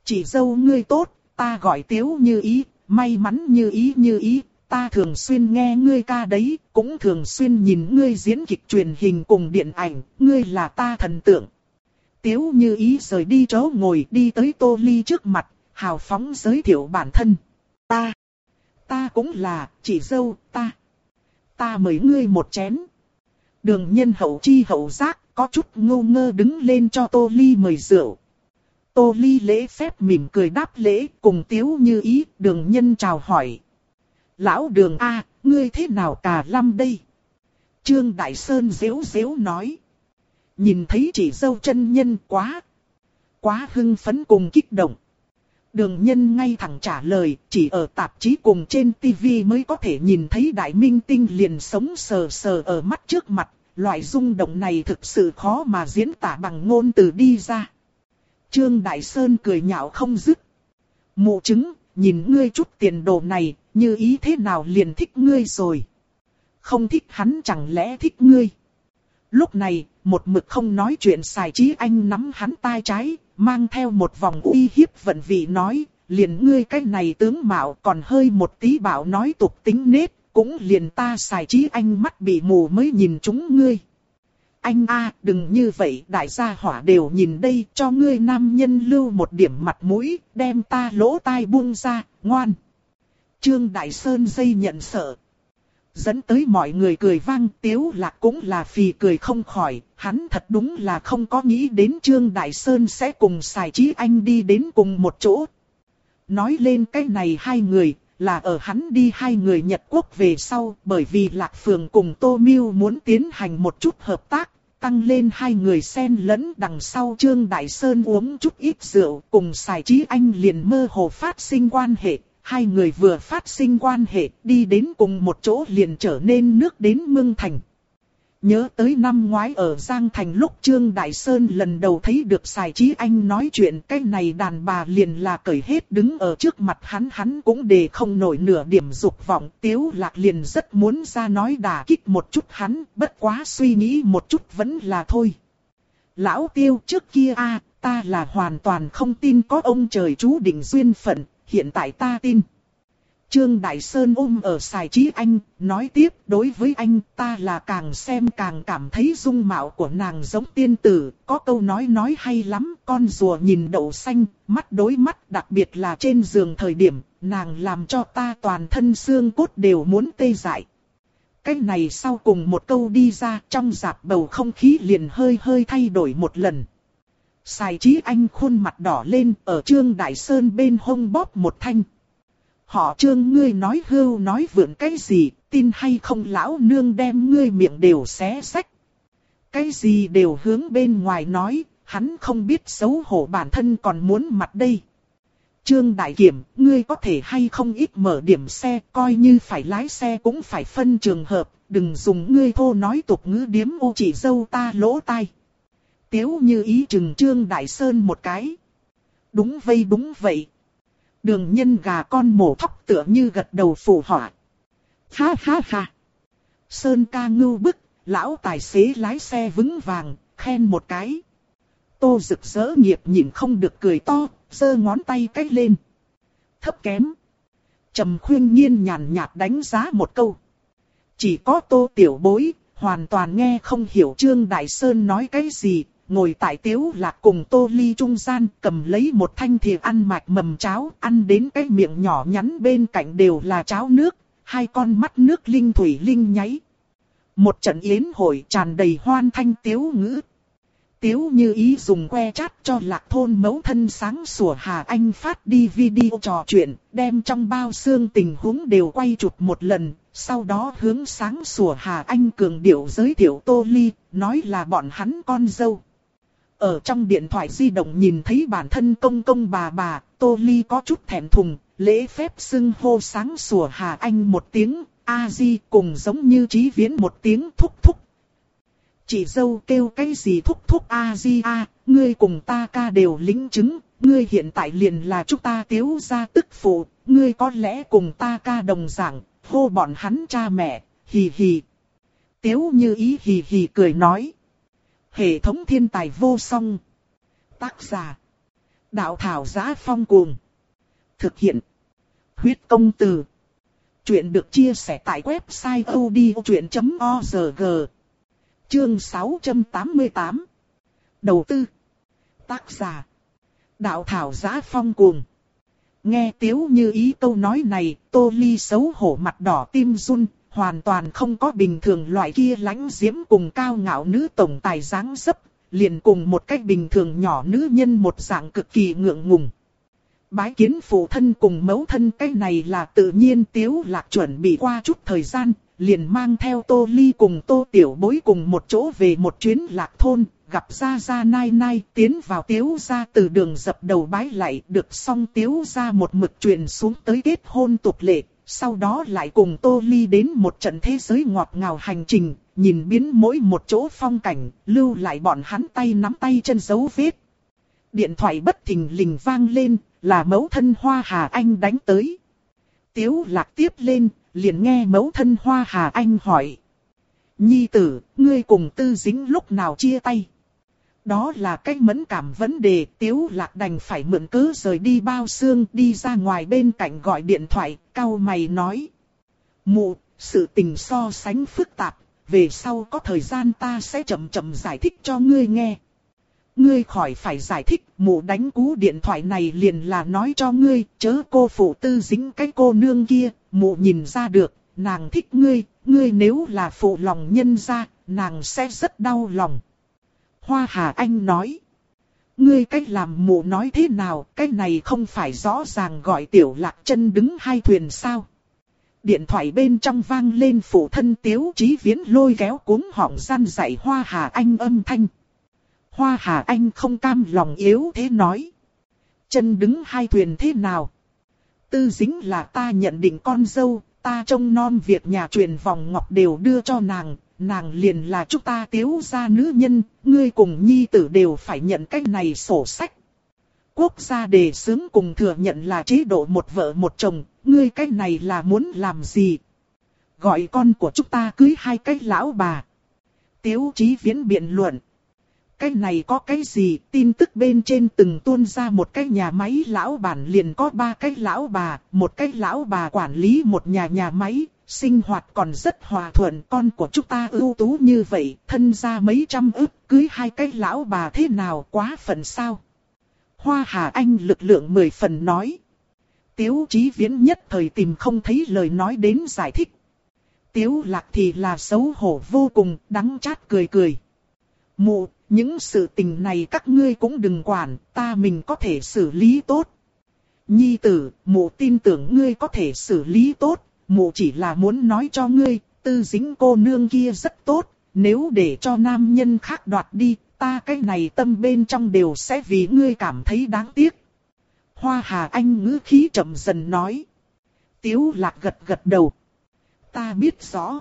Chỉ dâu ngươi tốt, ta gọi tiếu như ý, may mắn như ý như ý, ta thường xuyên nghe ngươi ca đấy, cũng thường xuyên nhìn ngươi diễn kịch truyền hình cùng điện ảnh, ngươi là ta thần tượng. Tiếu như ý rời đi chỗ ngồi đi tới tô ly trước mặt, hào phóng giới thiệu bản thân. Ta, ta cũng là, chị dâu, ta. Ta mời ngươi một chén. Đường nhân hậu chi hậu giác, có chút ngô ngơ đứng lên cho Tô Ly mời rượu. Tô Ly lễ phép mỉm cười đáp lễ cùng tiếu như ý, đường nhân chào hỏi. Lão đường A, ngươi thế nào cà lâm đây? Trương Đại Sơn dễu dễu nói. Nhìn thấy chị dâu chân nhân quá. Quá hưng phấn cùng kích động. Đường nhân ngay thẳng trả lời, chỉ ở tạp chí cùng trên TV mới có thể nhìn thấy đại minh tinh liền sống sờ sờ ở mắt trước mặt, loại rung động này thực sự khó mà diễn tả bằng ngôn từ đi ra. Trương Đại Sơn cười nhạo không dứt. Mụ chứng, nhìn ngươi chút tiền đồ này, như ý thế nào liền thích ngươi rồi. Không thích hắn chẳng lẽ thích ngươi. Lúc này, một mực không nói chuyện xài trí anh nắm hắn tai trái, mang theo một vòng uy hiếp vận vị nói, liền ngươi cái này tướng mạo còn hơi một tí bảo nói tục tính nết, cũng liền ta xài trí anh mắt bị mù mới nhìn chúng ngươi. Anh a đừng như vậy, đại gia hỏa đều nhìn đây, cho ngươi nam nhân lưu một điểm mặt mũi, đem ta lỗ tai buông ra, ngoan. Trương Đại Sơn dây nhận sợ. Dẫn tới mọi người cười vang, tiếu lạc cũng là phì cười không khỏi, hắn thật đúng là không có nghĩ đến Trương Đại Sơn sẽ cùng xài trí anh đi đến cùng một chỗ. Nói lên cái này hai người, là ở hắn đi hai người Nhật Quốc về sau, bởi vì Lạc Phường cùng Tô Miêu muốn tiến hành một chút hợp tác, tăng lên hai người xen lẫn đằng sau Trương Đại Sơn uống chút ít rượu, cùng xài trí anh liền mơ hồ phát sinh quan hệ. Hai người vừa phát sinh quan hệ, đi đến cùng một chỗ liền trở nên nước đến Mương Thành. Nhớ tới năm ngoái ở Giang Thành lúc Trương Đại Sơn lần đầu thấy được Sài Trí Anh nói chuyện cái này đàn bà liền là cởi hết đứng ở trước mặt hắn hắn cũng để không nổi nửa điểm dục vọng. Tiếu lạc liền rất muốn ra nói đả kích một chút hắn, bất quá suy nghĩ một chút vẫn là thôi. Lão tiêu trước kia a ta là hoàn toàn không tin có ông trời chú định duyên phận, hiện tại ta tin. Trương Đại Sơn ôm ở xài trí anh, nói tiếp đối với anh ta là càng xem càng cảm thấy dung mạo của nàng giống tiên tử, có câu nói nói hay lắm, con rùa nhìn đậu xanh, mắt đối mắt đặc biệt là trên giường thời điểm, nàng làm cho ta toàn thân xương cốt đều muốn tê dại. Cái này sau cùng một câu đi ra trong giạp bầu không khí liền hơi hơi thay đổi một lần. Xài trí anh khuôn mặt đỏ lên ở Trương Đại Sơn bên hông bóp một thanh. Họ trương ngươi nói hưu nói vượn cái gì, tin hay không lão nương đem ngươi miệng đều xé sách. Cái gì đều hướng bên ngoài nói, hắn không biết xấu hổ bản thân còn muốn mặt đây. Trương Đại Kiểm, ngươi có thể hay không ít mở điểm xe, coi như phải lái xe cũng phải phân trường hợp, đừng dùng ngươi thô nói tục ngữ điếm ô chỉ dâu ta lỗ tai. Tiếu như ý chừng Trương Đại Sơn một cái. Đúng vây đúng vậy. Đường nhân gà con mổ thóc tựa như gật đầu phủ họa. Ha ha ha. Sơn ca ngưu bức, lão tài xế lái xe vững vàng, khen một cái. Tô rực rỡ nghiệp nhìn không được cười to, giơ ngón tay cách lên. Thấp kém. Trầm khuyên nhiên nhàn nhạt đánh giá một câu. Chỉ có tô tiểu bối, hoàn toàn nghe không hiểu Trương Đại Sơn nói cái gì, ngồi tại tiếu lạc cùng tô ly trung gian, cầm lấy một thanh thìa ăn mạch mầm cháo, ăn đến cái miệng nhỏ nhắn bên cạnh đều là cháo nước, hai con mắt nước linh thủy linh nháy. Một trận yến hội tràn đầy hoan thanh tiếu ngữ. Tiếu như ý dùng que chát cho lạc thôn mẫu thân sáng sủa Hà Anh phát đi video trò chuyện, đem trong bao xương tình huống đều quay chụp một lần, sau đó hướng sáng sủa Hà Anh cường điệu giới thiệu Tô Ly, nói là bọn hắn con dâu. Ở trong điện thoại di động nhìn thấy bản thân công công bà bà, Tô Ly có chút thẹn thùng, lễ phép xưng hô sáng sủa Hà Anh một tiếng, A Di cùng giống như trí viễn một tiếng thúc thúc. Chị dâu kêu cái gì thúc thúc A Di A, ngươi cùng ta ca đều lính chứng, ngươi hiện tại liền là chúng ta tiếu gia tức phụ, ngươi có lẽ cùng ta ca đồng dạng, hô bọn hắn cha mẹ, hì hì. Tiếu như ý hì hì cười nói. Hệ thống thiên tài vô song. Tác giả. Đạo thảo giá phong cuồng. Thực hiện. Huyết công từ. Chuyện được chia sẻ tại website odchuyện.org. Chương 688. Đầu tư. Tác giả. Đạo thảo giá phong cuồng. Nghe tiếu như ý câu nói này, tô ly xấu hổ mặt đỏ tim run, hoàn toàn không có bình thường loại kia lãnh diễm cùng cao ngạo nữ tổng tài dáng dấp, liền cùng một cách bình thường nhỏ nữ nhân một dạng cực kỳ ngượng ngùng. Bái kiến phụ thân cùng mẫu thân cái này là tự nhiên tiếu lạc chuẩn bị qua chút thời gian, liền mang theo tô ly cùng tô tiểu bối cùng một chỗ về một chuyến lạc thôn, gặp ra ra nai nai tiến vào tiếu ra từ đường dập đầu bái lại được xong tiếu ra một mực truyền xuống tới kết hôn tục lệ, sau đó lại cùng tô ly đến một trận thế giới ngọt ngào hành trình, nhìn biến mỗi một chỗ phong cảnh, lưu lại bọn hắn tay nắm tay chân dấu vết. Điện thoại bất thình lình vang lên, là mẫu thân Hoa Hà Anh đánh tới. Tiếu lạc tiếp lên, liền nghe mẫu thân Hoa Hà Anh hỏi. Nhi tử, ngươi cùng tư dính lúc nào chia tay? Đó là cách mẫn cảm vấn đề, tiếu lạc đành phải mượn cớ rời đi bao xương đi ra ngoài bên cạnh gọi điện thoại, cao mày nói. Mụ, sự tình so sánh phức tạp, về sau có thời gian ta sẽ chậm chậm giải thích cho ngươi nghe. Ngươi khỏi phải giải thích, mụ đánh cú điện thoại này liền là nói cho ngươi, chớ cô phụ tư dính cái cô nương kia, mụ nhìn ra được, nàng thích ngươi, ngươi nếu là phụ lòng nhân ra, nàng sẽ rất đau lòng. Hoa Hà Anh nói, ngươi cách làm mụ nói thế nào, cái này không phải rõ ràng gọi tiểu lạc chân đứng hai thuyền sao. Điện thoại bên trong vang lên phụ thân tiếu chí viễn lôi kéo cuống họng gian dạy Hoa Hà Anh âm thanh. Hoa Hà Anh không cam lòng yếu thế nói. Chân đứng hai thuyền thế nào? Tư dính là ta nhận định con dâu, ta trông non việc nhà truyền vòng ngọc đều đưa cho nàng, nàng liền là chúng ta tiếu gia nữ nhân, ngươi cùng nhi tử đều phải nhận cái này sổ sách. Quốc gia đề xướng cùng thừa nhận là chế độ một vợ một chồng, ngươi cái này là muốn làm gì? Gọi con của chúng ta cưới hai cái lão bà. Tiếu chí viễn biện luận cái này có cái gì, tin tức bên trên từng tuôn ra một cái nhà máy lão bản liền có ba cái lão bà, một cái lão bà quản lý một nhà nhà máy, sinh hoạt còn rất hòa thuận, con của chúng ta ưu tú như vậy, thân ra mấy trăm ức, cưới hai cái lão bà thế nào quá phần sao? Hoa Hà Anh lực lượng mười phần nói. Tiếu chí viễn nhất thời tìm không thấy lời nói đến giải thích. Tiếu lạc thì là xấu hổ vô cùng, đắng chát cười cười. Mụ, những sự tình này các ngươi cũng đừng quản, ta mình có thể xử lý tốt. Nhi tử, mụ tin tưởng ngươi có thể xử lý tốt, mụ chỉ là muốn nói cho ngươi, tư dính cô nương kia rất tốt, nếu để cho nam nhân khác đoạt đi, ta cái này tâm bên trong đều sẽ vì ngươi cảm thấy đáng tiếc. Hoa Hà Anh ngữ khí chậm dần nói. Tiếu lạc gật gật đầu. Ta biết rõ.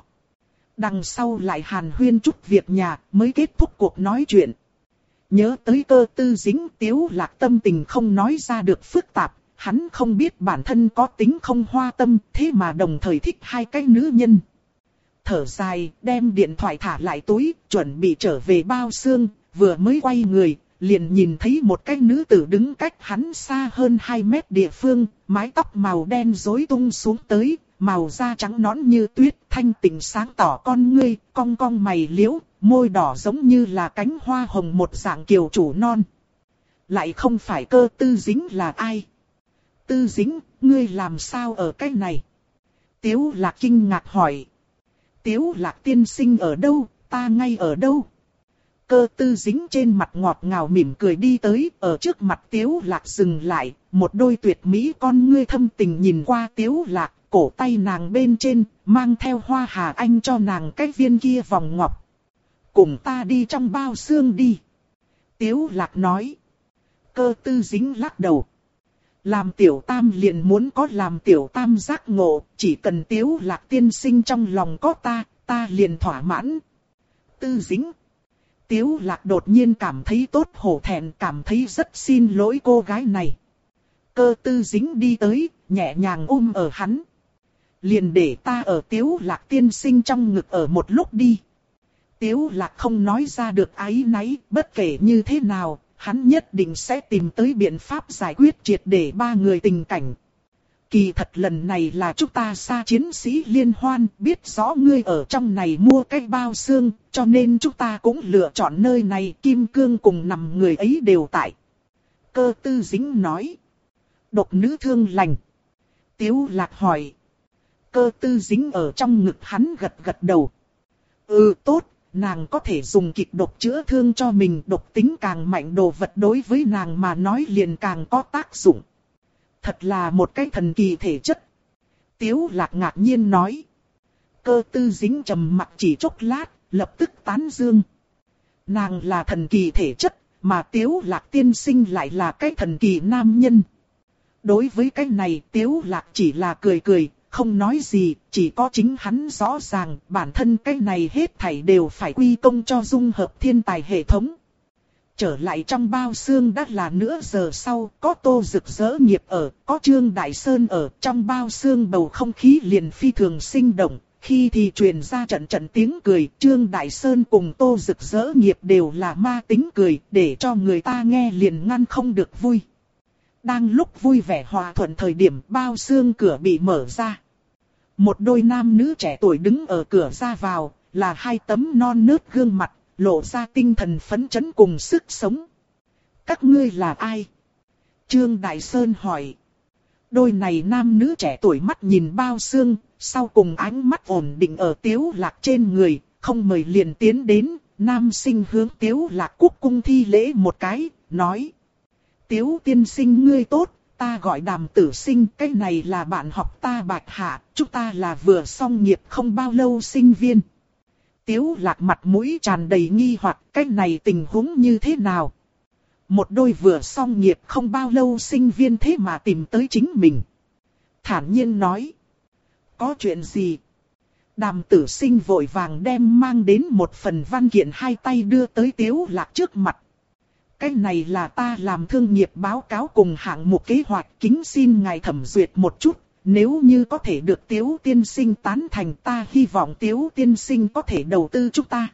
Đằng sau lại hàn huyên chút việc nhà mới kết thúc cuộc nói chuyện. Nhớ tới cơ tư dính tiếu lạc tâm tình không nói ra được phức tạp, hắn không biết bản thân có tính không hoa tâm thế mà đồng thời thích hai cái nữ nhân. Thở dài, đem điện thoại thả lại túi, chuẩn bị trở về bao xương, vừa mới quay người, liền nhìn thấy một cái nữ tử đứng cách hắn xa hơn 2 mét địa phương, mái tóc màu đen rối tung xuống tới, màu da trắng nõn như tuyết, thanh tịnh sáng tỏ con ngươi, cong cong mày liễu, môi đỏ giống như là cánh hoa hồng một dạng kiều chủ non. Lại không phải cơ tư dính là ai? Tư dính, ngươi làm sao ở cái này? Tiếu lạc kinh ngạc hỏi. Tiếu lạc tiên sinh ở đâu, ta ngay ở đâu? Cơ tư dính trên mặt ngọt ngào mỉm cười đi tới, ở trước mặt tiếu lạc dừng lại, một đôi tuyệt mỹ con ngươi thâm tình nhìn qua tiếu lạc, cổ tay nàng bên trên, mang theo hoa hà anh cho nàng cái viên kia vòng ngọc. Cùng ta đi trong bao xương đi. Tiếu lạc nói. Cơ tư dính lắc đầu. Làm tiểu tam liền muốn có làm tiểu tam giác ngộ, chỉ cần tiếu lạc tiên sinh trong lòng có ta, ta liền thỏa mãn. Tư dính. Tiếu lạc đột nhiên cảm thấy tốt hổ thẹn, cảm thấy rất xin lỗi cô gái này. Cơ tư dính đi tới, nhẹ nhàng ôm ở hắn liền để ta ở tiếu lạc tiên sinh trong ngực ở một lúc đi. Tiếu lạc không nói ra được ái náy, bất kể như thế nào, hắn nhất định sẽ tìm tới biện pháp giải quyết triệt để ba người tình cảnh. Kỳ thật lần này là chúng ta xa chiến sĩ liên hoan, biết rõ ngươi ở trong này mua cái bao xương, cho nên chúng ta cũng lựa chọn nơi này, Kim Cương cùng nằm người ấy đều tại. Cơ tư dính nói. Độc nữ thương lành. Tiếu lạc hỏi. Cơ tư dính ở trong ngực hắn gật gật đầu. Ừ tốt, nàng có thể dùng kịch độc chữa thương cho mình độc tính càng mạnh đồ vật đối với nàng mà nói liền càng có tác dụng. Thật là một cái thần kỳ thể chất. Tiếu lạc ngạc nhiên nói. Cơ tư dính trầm mặt chỉ chốc lát, lập tức tán dương. Nàng là thần kỳ thể chất, mà tiếu lạc tiên sinh lại là cái thần kỳ nam nhân. Đối với cái này tiếu lạc chỉ là cười cười, không nói gì, chỉ có chính hắn rõ ràng bản thân cái này hết thảy đều phải quy công cho dung hợp thiên tài hệ thống. Trở lại trong bao xương đã là nửa giờ sau, có tô rực rỡ nghiệp ở, có trương đại sơn ở, trong bao xương bầu không khí liền phi thường sinh động, khi thì truyền ra trận trận tiếng cười, Trương Đại Sơn cùng Tô Dực Dỡ nghiệp đều là ma tính cười, để cho người ta nghe liền ngăn không được vui. Đang lúc vui vẻ hòa thuận thời điểm bao xương cửa bị mở ra. Một đôi nam nữ trẻ tuổi đứng ở cửa ra vào, là hai tấm non nớt gương mặt, lộ ra tinh thần phấn chấn cùng sức sống. Các ngươi là ai? Trương Đại Sơn hỏi. Đôi này nam nữ trẻ tuổi mắt nhìn bao xương, sau cùng ánh mắt ổn định ở tiếu lạc trên người, không mời liền tiến đến, nam sinh hướng tiếu lạc quốc cung thi lễ một cái, nói. Tiếu tiên sinh ngươi tốt, ta gọi đàm tử sinh, cái này là bạn học ta bạch hạ, chúng ta là vừa xong nghiệp không bao lâu sinh viên. Tiếu lạc mặt mũi tràn đầy nghi hoặc cái này tình huống như thế nào? Một đôi vừa xong nghiệp không bao lâu sinh viên thế mà tìm tới chính mình. Thản nhiên nói. Có chuyện gì? Đàm tử sinh vội vàng đem mang đến một phần văn kiện hai tay đưa tới tiếu lạc trước mặt. Cái này là ta làm thương nghiệp báo cáo cùng hạng mục kế hoạch, kính xin ngài thẩm duyệt một chút. Nếu như có thể được tiếu tiên sinh tán thành, ta hy vọng tiếu tiên sinh có thể đầu tư chúng ta.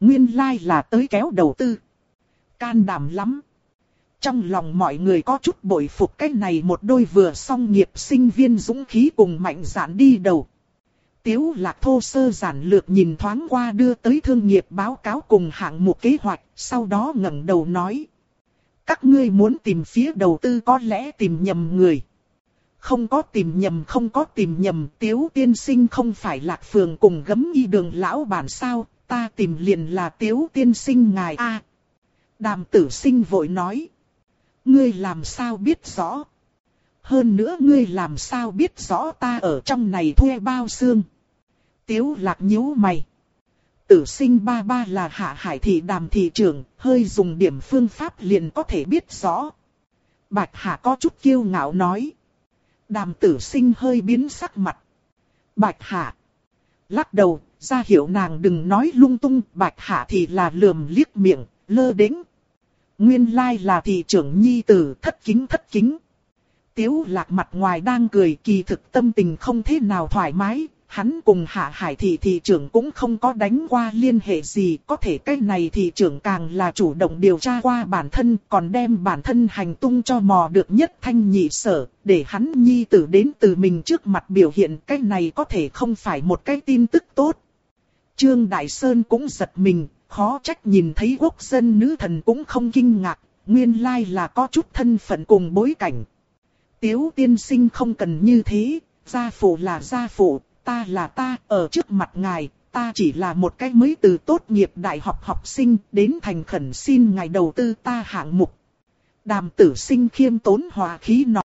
Nguyên lai like là tới kéo đầu tư. Can đảm lắm. Trong lòng mọi người có chút bội phục, cái này một đôi vừa xong nghiệp sinh viên dũng khí cùng mạnh dạn đi đầu. Tiếu lạc thô sơ giản lược nhìn thoáng qua đưa tới thương nghiệp báo cáo cùng hạng mục kế hoạch, sau đó ngẩng đầu nói. Các ngươi muốn tìm phía đầu tư có lẽ tìm nhầm người. Không có tìm nhầm không có tìm nhầm tiếu tiên sinh không phải lạc phường cùng gấm y đường lão bản sao, ta tìm liền là tiếu tiên sinh ngài a Đàm tử sinh vội nói. Ngươi làm sao biết rõ? Hơn nữa ngươi làm sao biết rõ ta ở trong này thuê bao xương? Tiếu lạc nhíu mày. Tử sinh ba ba là hạ hải thị đàm thị trưởng, hơi dùng điểm phương pháp liền có thể biết rõ. Bạch hạ có chút kiêu ngạo nói. Đàm tử sinh hơi biến sắc mặt. Bạch hạ. Lắc đầu, ra hiệu nàng đừng nói lung tung, bạch hạ thì là lườm liếc miệng, lơ đĩnh. Nguyên lai là thị trưởng nhi tử thất kính thất kính. Tiếu lạc mặt ngoài đang cười kỳ thực tâm tình không thế nào thoải mái, hắn cùng hạ hải thị thị trưởng cũng không có đánh qua liên hệ gì, có thể cái này thị trưởng càng là chủ động điều tra qua bản thân, còn đem bản thân hành tung cho mò được nhất thanh nhị sở, để hắn nhi tử đến từ mình trước mặt biểu hiện cái này có thể không phải một cái tin tức tốt. Trương Đại Sơn cũng giật mình, khó trách nhìn thấy quốc dân nữ thần cũng không kinh ngạc, nguyên lai là có chút thân phận cùng bối cảnh. Tiếu tiên sinh không cần như thế, gia phụ là gia phụ, ta là ta, ở trước mặt ngài, ta chỉ là một cái mới từ tốt nghiệp đại học học sinh, đến thành khẩn xin ngài đầu tư ta hạng mục. Đàm tử sinh khiêm tốn hòa khí nói.